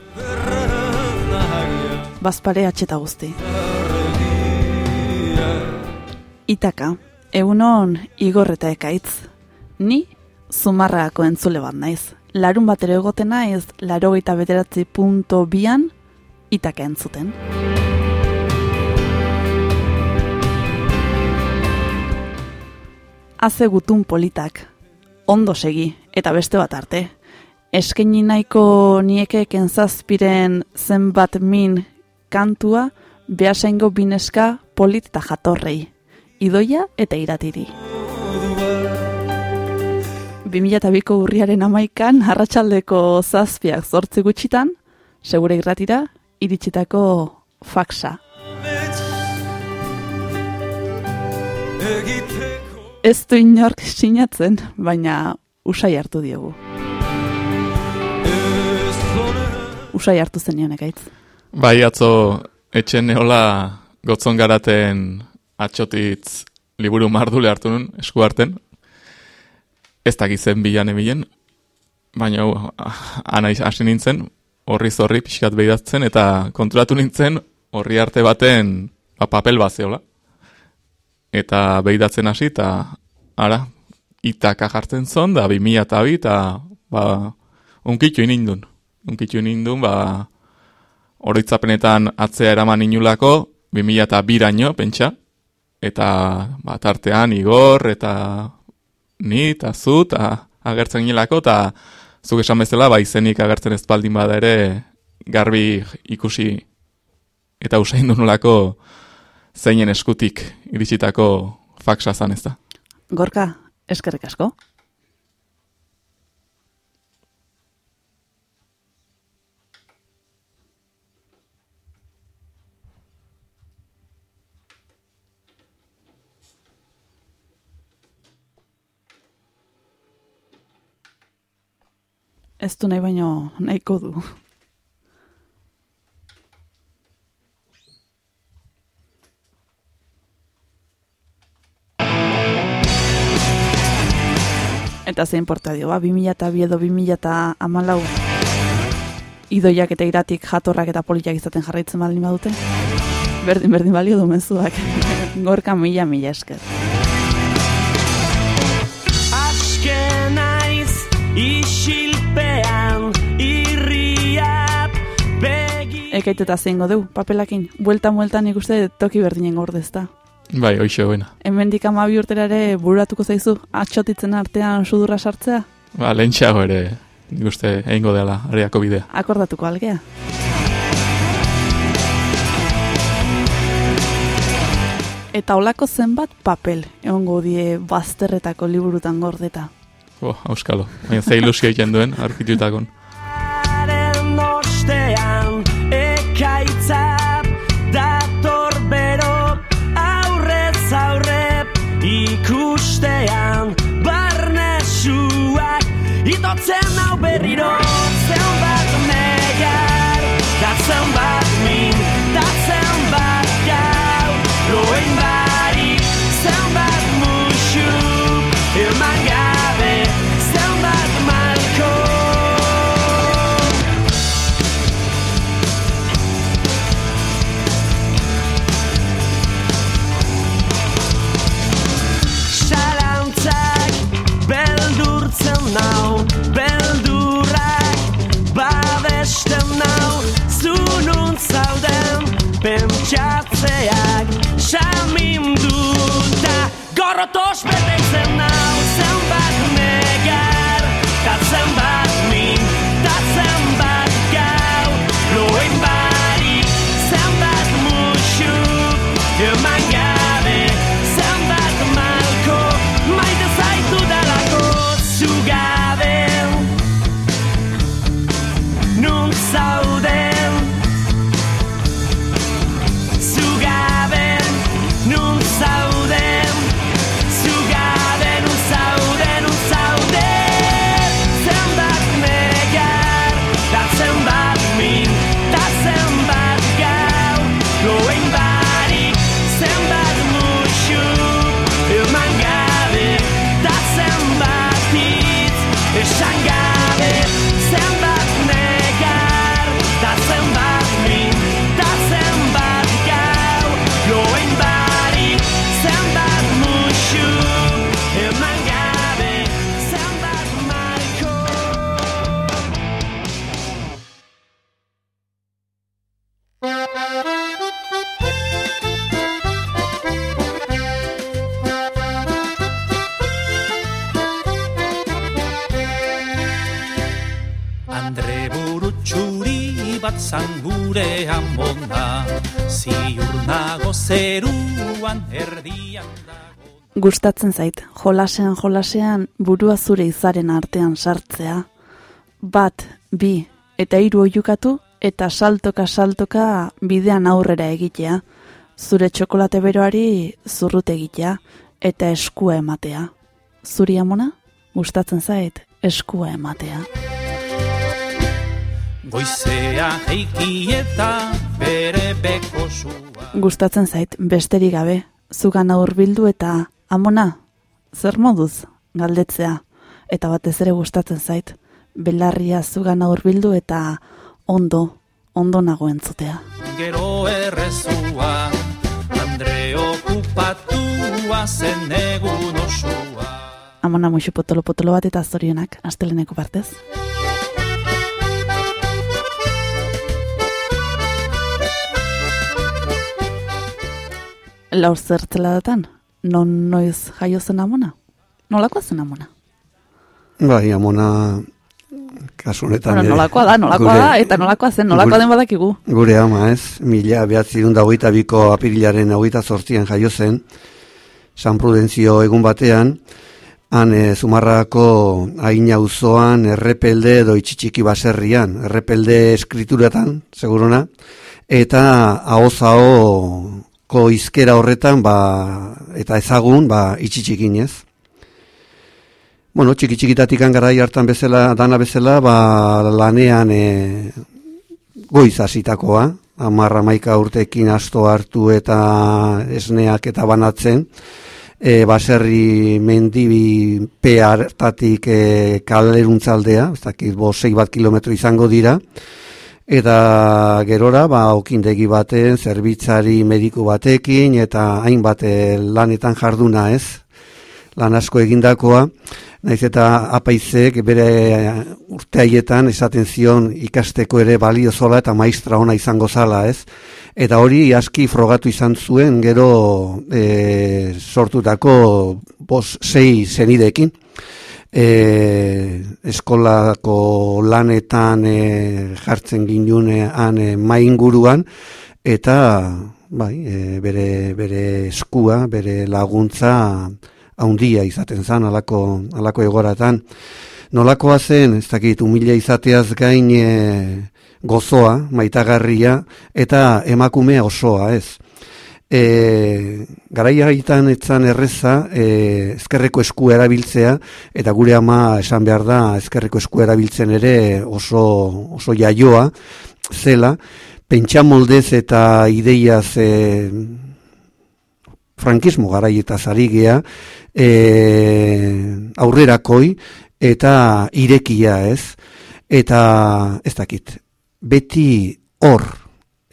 bazpare atxeta guzti. Itaka, egunon igor eta ekaitz. Ni zumarrako entzule bat naiz. Larun bat ere egoten naiz, larogeita bederatzi punto bian, itaka entzuten. Haze gutun politak, ondo segi, eta beste bat arte. Eskaini nahiko nieke kentzazpiren zenbat min kantua, behasaingo bineska polit eta jatorrei. Idoia eta iratiri. 2002ko urriaren amaikan, arratsaldeko zazpiak zortzi gutxitan, segure irratira, iritsitako egiteko Ez du inork sinatzen, baina usai hartu diogu. Usai hartu zenion ekaitz. Bai, atzo etxen neola gotzon garaten atxotitz liburu mardule hartu nun, esku harten. Ez dakizen bilan ebilen, baina hau, ana iz- hasi nintzen, horri zorri pixkat behidatzen, eta konturatu nintzen horri arte baten ba, papel bat zeola. Eta behidatzen hasi, eta ara, itaka jartzen zon, da bi mila eta bi, eta ba, unkitu inindun. Unkitu inindun, ba, oroitzapenetan atzea eraman inulako, 2000 eta biraino, pentsa, eta ba, tartean igor, eta ni, eta zu, eta agertzen ginelako, eta zuk esan bezala, ba, izenik agertzen ez baldin bada ere, garbi ikusi eta usain nolako zeinen eskutik iritsitako faksa zan ez da. Gorka, eskerrik asko. Ez du nahi baino nahiko du. Eta zein porta dio, ba, 2000 eta bi edo 2000 eta amalau idoiak eta iratik jatorrak eta politak izaten jarraitzen baldin badute. Berdin, berdin balio du mezuak. Gorka mila, mila esker. Aske naiz isilpean begi Ekait eta zeingo du, papelakin. Bueltan, bueltan ikuste toki berdinen gordezta. Bai, hoxe hoena. Hemendik amabi urtera ere bururatuko zaizu atxotitzen artean sudurra sartzea? Ba, lehentxeago ere, nik uste egingo dela, areako bidea. Akordatuko algea. Eta olako zenbat papel egongo die bazterretako liburutan gordeta. Oh, auskalo. Baina ze ilusio egiten duen, arkitutakon. Itotzen hau berriro pentsatzeak samindu da gorrotos bete izen nau zeruan erdian dago Gustatzen zait, jolasean jolasean burua zure izaren artean sartzea. Bat, bi, eta hiru oiukatu, eta saltoka saltoka bidean aurrera egitea. Zure txokolate beroari zurrut egitea, eta eskua ematea. Zuri amona? Gustatzen zait, eskua ematea. Goizea heiki eta bere beko zua Gustatzen zait, besterik gabe, zugan hurbildu eta amona, zer moduz galdetzea, eta batez ere gustatzen zait, belarria zugan hurbildu eta ondo, ondo nago entzutea. Gero errezua Andre okupatua zen egun osua Amona muixu potolo-potolo bat eta zorionak, asteleneko partez. Laur zertzela datan, non noiz jaio zen amona? Nolakoa zen amona? Bai, amona kasu honetan Bueno, ere, nolakoa da, nolakoa gure- da, eta nolakoa zen, nolakoa gure- den badakigu. Gure ama ez, mila behatzirun da hogeita biko apirilaren hogeita zortzian jaio zen, San Prudentzio egun batean, han e, Zumarrako aina uzoan errepelde edo itxitxiki baserrian, errepelde eskrituretan, seguruna, eta ahozao izkera horretan, ba, eta ezagun, ba, itxitxikin ez. Bueno, txiki txikitatik garai hartan bezala, dana bezala, ba, lanean e, goiz hasitakoa, amarra maika urtekin asto hartu eta esneak eta banatzen, e, baserri mendibi pe hartatik e, kaleruntzaldea, ez dakit, bo, sei bat kilometro izango dira, eta gerora, ba, okindegi baten, zerbitzari mediku batekin, eta hainbat e, lanetan jarduna ez, lan asko egindakoa, naiz eta apaizek bere urte haietan esaten zion ikasteko ere balio zola eta maistra ona izango zala, ez? Eta hori aski frogatu izan zuen gero e, sortutako bos sei zenidekin. E, eskolako lanetan e, jartzen ginunean e, mainguruan eta bai, e, bere, bere eskua, bere laguntza haundia izaten zan alako, alako egoratan. Nolakoa zen, ez dakit, humila izateaz gain e, gozoa, maitagarria, eta emakumea osoa, ez. E, garaia gaitan etzan erreza, e, ezkerreko esku erabiltzea, eta gure ama esan behar da, ezkerreko esku erabiltzen ere oso, oso jaioa, zela, pentsamoldez eta ideiaz e, frankismo garaietaz ari gea, e, aurrerakoi eta irekia ez, eta ez dakit, beti hor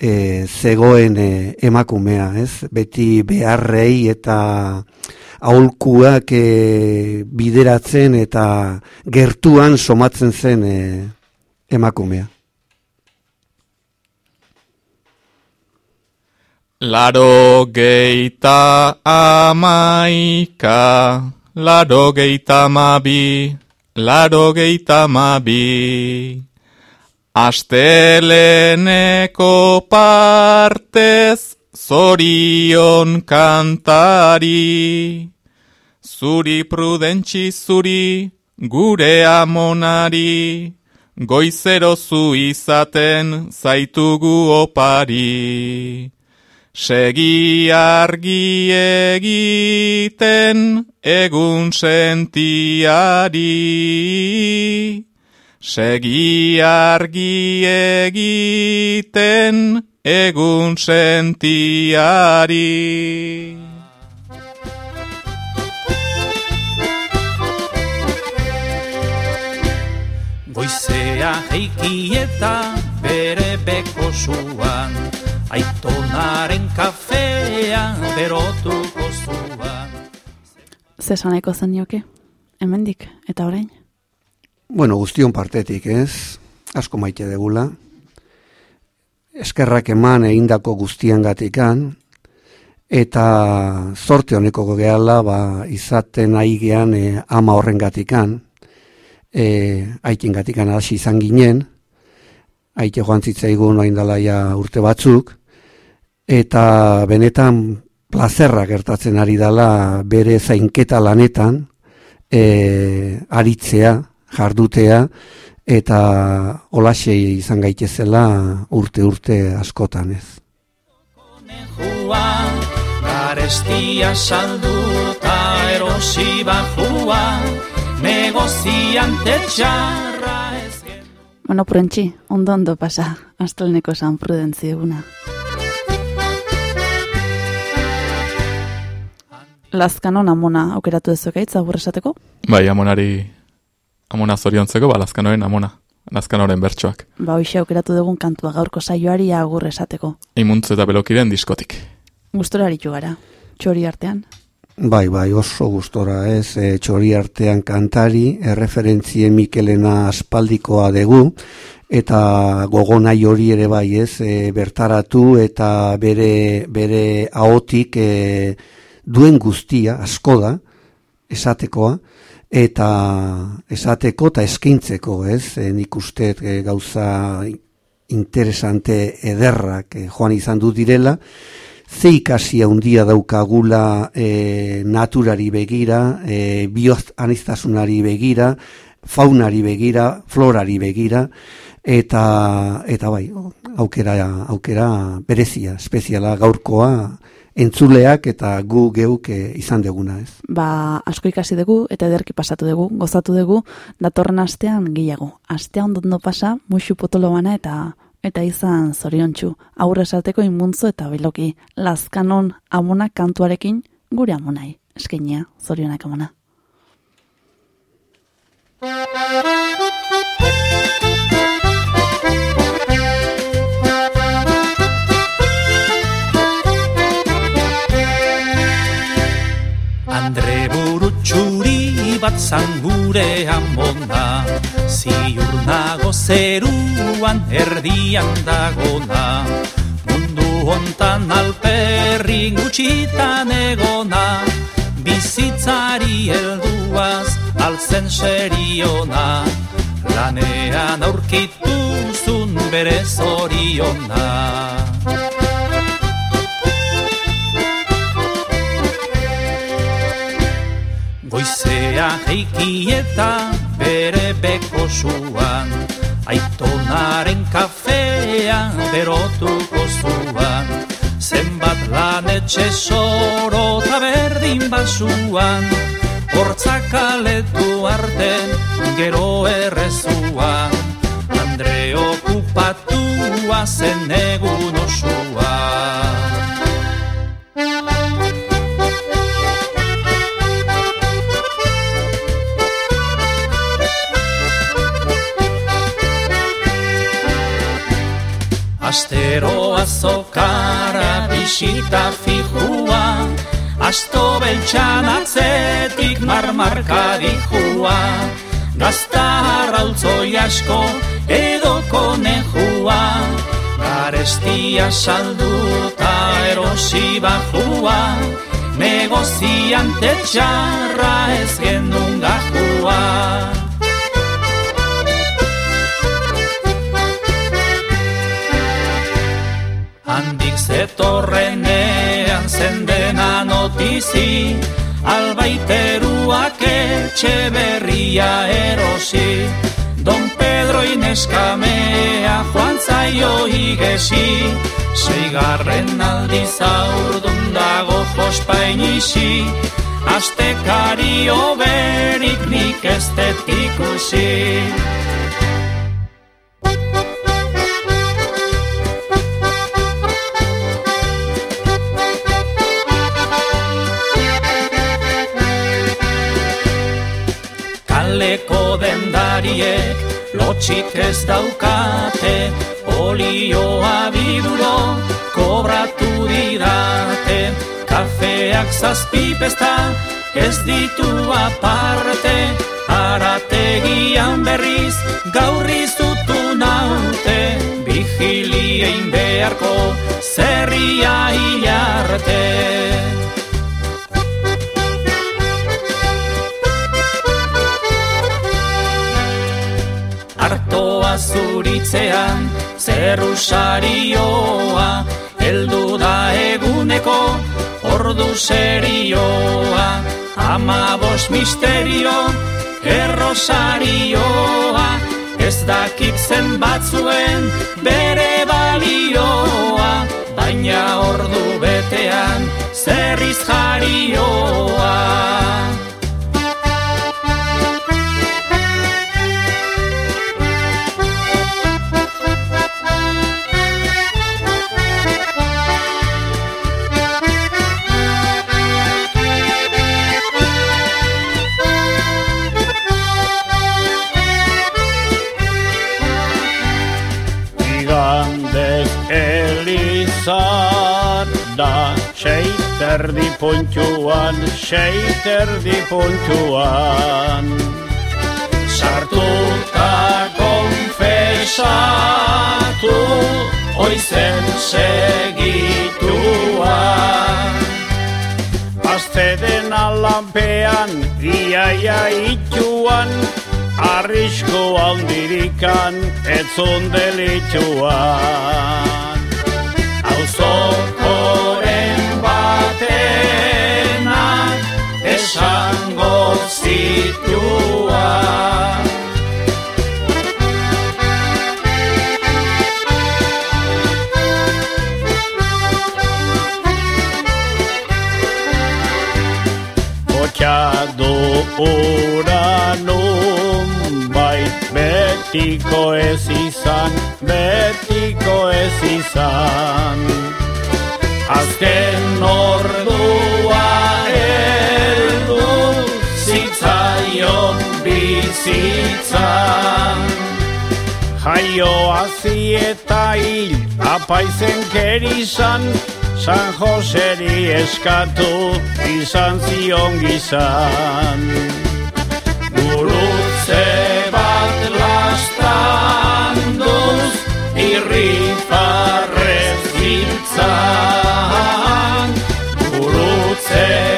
e, zegoen e, emakumea, ez? Beti beharrei eta aholkuak e, bideratzen eta gertuan somatzen zen e, emakumea. Laro geita amaika, laro geita mabi, laro geita mabi. Asteleneko partez zorion kantari, zuri prudentsi zuri gure amonari, goizero zu izaten zaitugu opari. Segi argi egiten egun sentiari. Segi argi egiten egun sentiari. Goizea heiki eta bere beko zuan, aitonaren kafea berotuko zuan. Zesaneko zen joke, hemendik eta orain. Bueno, guztion partetik, ez? Asko maite degula. Eskerrak eman egindako guztian gatikan, eta zorte honeko gehala, ba, izaten nahi gean e, ama horren gatikan, e, aitin gatikan hasi izan ginen, aite joan zitzaigun ja urte batzuk, eta benetan plazerra gertatzen ari dela bere zainketa lanetan, e, aritzea, jardutea, eta olasei izan gaitezela urte urte askotan ez. Jua, garestia salduta erosi bajua, negoziante txarra ez Bueno, prentxi, ondo ondo pasa, asteleneko San Prudentzi eguna. Lazkanon amona aukeratu dezuekaitz, agur esateko? Bai, amonari, amona zoriontzeko, ba, lazkanoren amona, lazkanoren bertsoak. Ba, hoxe aukeratu dugun kantua gaurko saioari agur esateko. Imuntz eta belokiren diskotik. Gustora aritu gara, txori artean. Bai, bai, oso gustora ez, e, txori artean kantari, erreferentzie Mikelena aspaldikoa dugu, eta gogonai hori ere bai ez, e, bertaratu eta bere, bere ahotik e, duen guztia, asko da, esatekoa, eta esateko eta eskintzeko, ez, e, nik uste e, gauza interesante ederrak e, joan izan du direla, ze ikasi handia daukagula e, naturari begira, e, bioaniztasunari begira, faunari begira, florari begira, eta, eta bai, aukera, aukera berezia, espeziala gaurkoa, entzuleak eta gu geuk e, izan deguna ez. Ba, asko ikasi dugu eta ederki pasatu dugu, gozatu dugu, datorren astean gehiago. Astea ondo pasa, musu potolo bana eta eta izan zoriontsu. Aurre esateko inmuntzo eta beloki. Lazkanon amona kantuarekin gure amonai. Eskenia, zorionak amona. burutxuri bat zangure amona Ziur nago zeruan erdian dagona Mundu hontan alperri gutxitan egona. Bizitzari helduaz altzen seriona. Lanean aurkituzun bere zoriona Goizea heiki eta bere beko zuan Aitonaren kafea berotuko zuan. Zenbat lan etxe soro eta berdin basuan Hortzak aletu arte gero errezuan. Andre okupatua zen egun osoan Astero azokara bisita fijua Asto beltxan atzetik marmarka dijua Gazta harrautzoi asko edo konejua Garestia salduta erosi bajua. Negoziante txarra ez gendun gajua Handik zetorrenean zendena notizi Albaiteruak etxe berria erosi. Don Pedro ineskamea joan zaio igesi Seigarren aldiz aurdun dago jospainisi Astekari oberik nik ez dut ikusi dendariek lotxik ez daukate Olioa biduro kobratu didate. Kafeak zazpipesta ez ditu aparte. Arategian berriz gaurri zutu naute. Vigiliein beharko zerria hilarte Zuritzean zerrusarioa Heldu da eguneko ordu serioa. Ama bos misterio errosarioa Ez dakit zen batzuen bere balioa. Baina ordu betean zerriz jarioa Seiterdi puntuan, seiterdi puntuan Sartuta konfesatu Oizen segituan. Azteden alampean, iaia ituan Arrisko handirikan, etzun delituan. Auzokoren batenak esango zituan Otxadu ura nun bai Betiko ez izan, betiko ez izan. Azken ordua bizitzan Jaio hazi eta hil apaizen kerizan San Joseri eskatu izan zion gizan. Gurutze bat lastan duz irri farrez Gurutze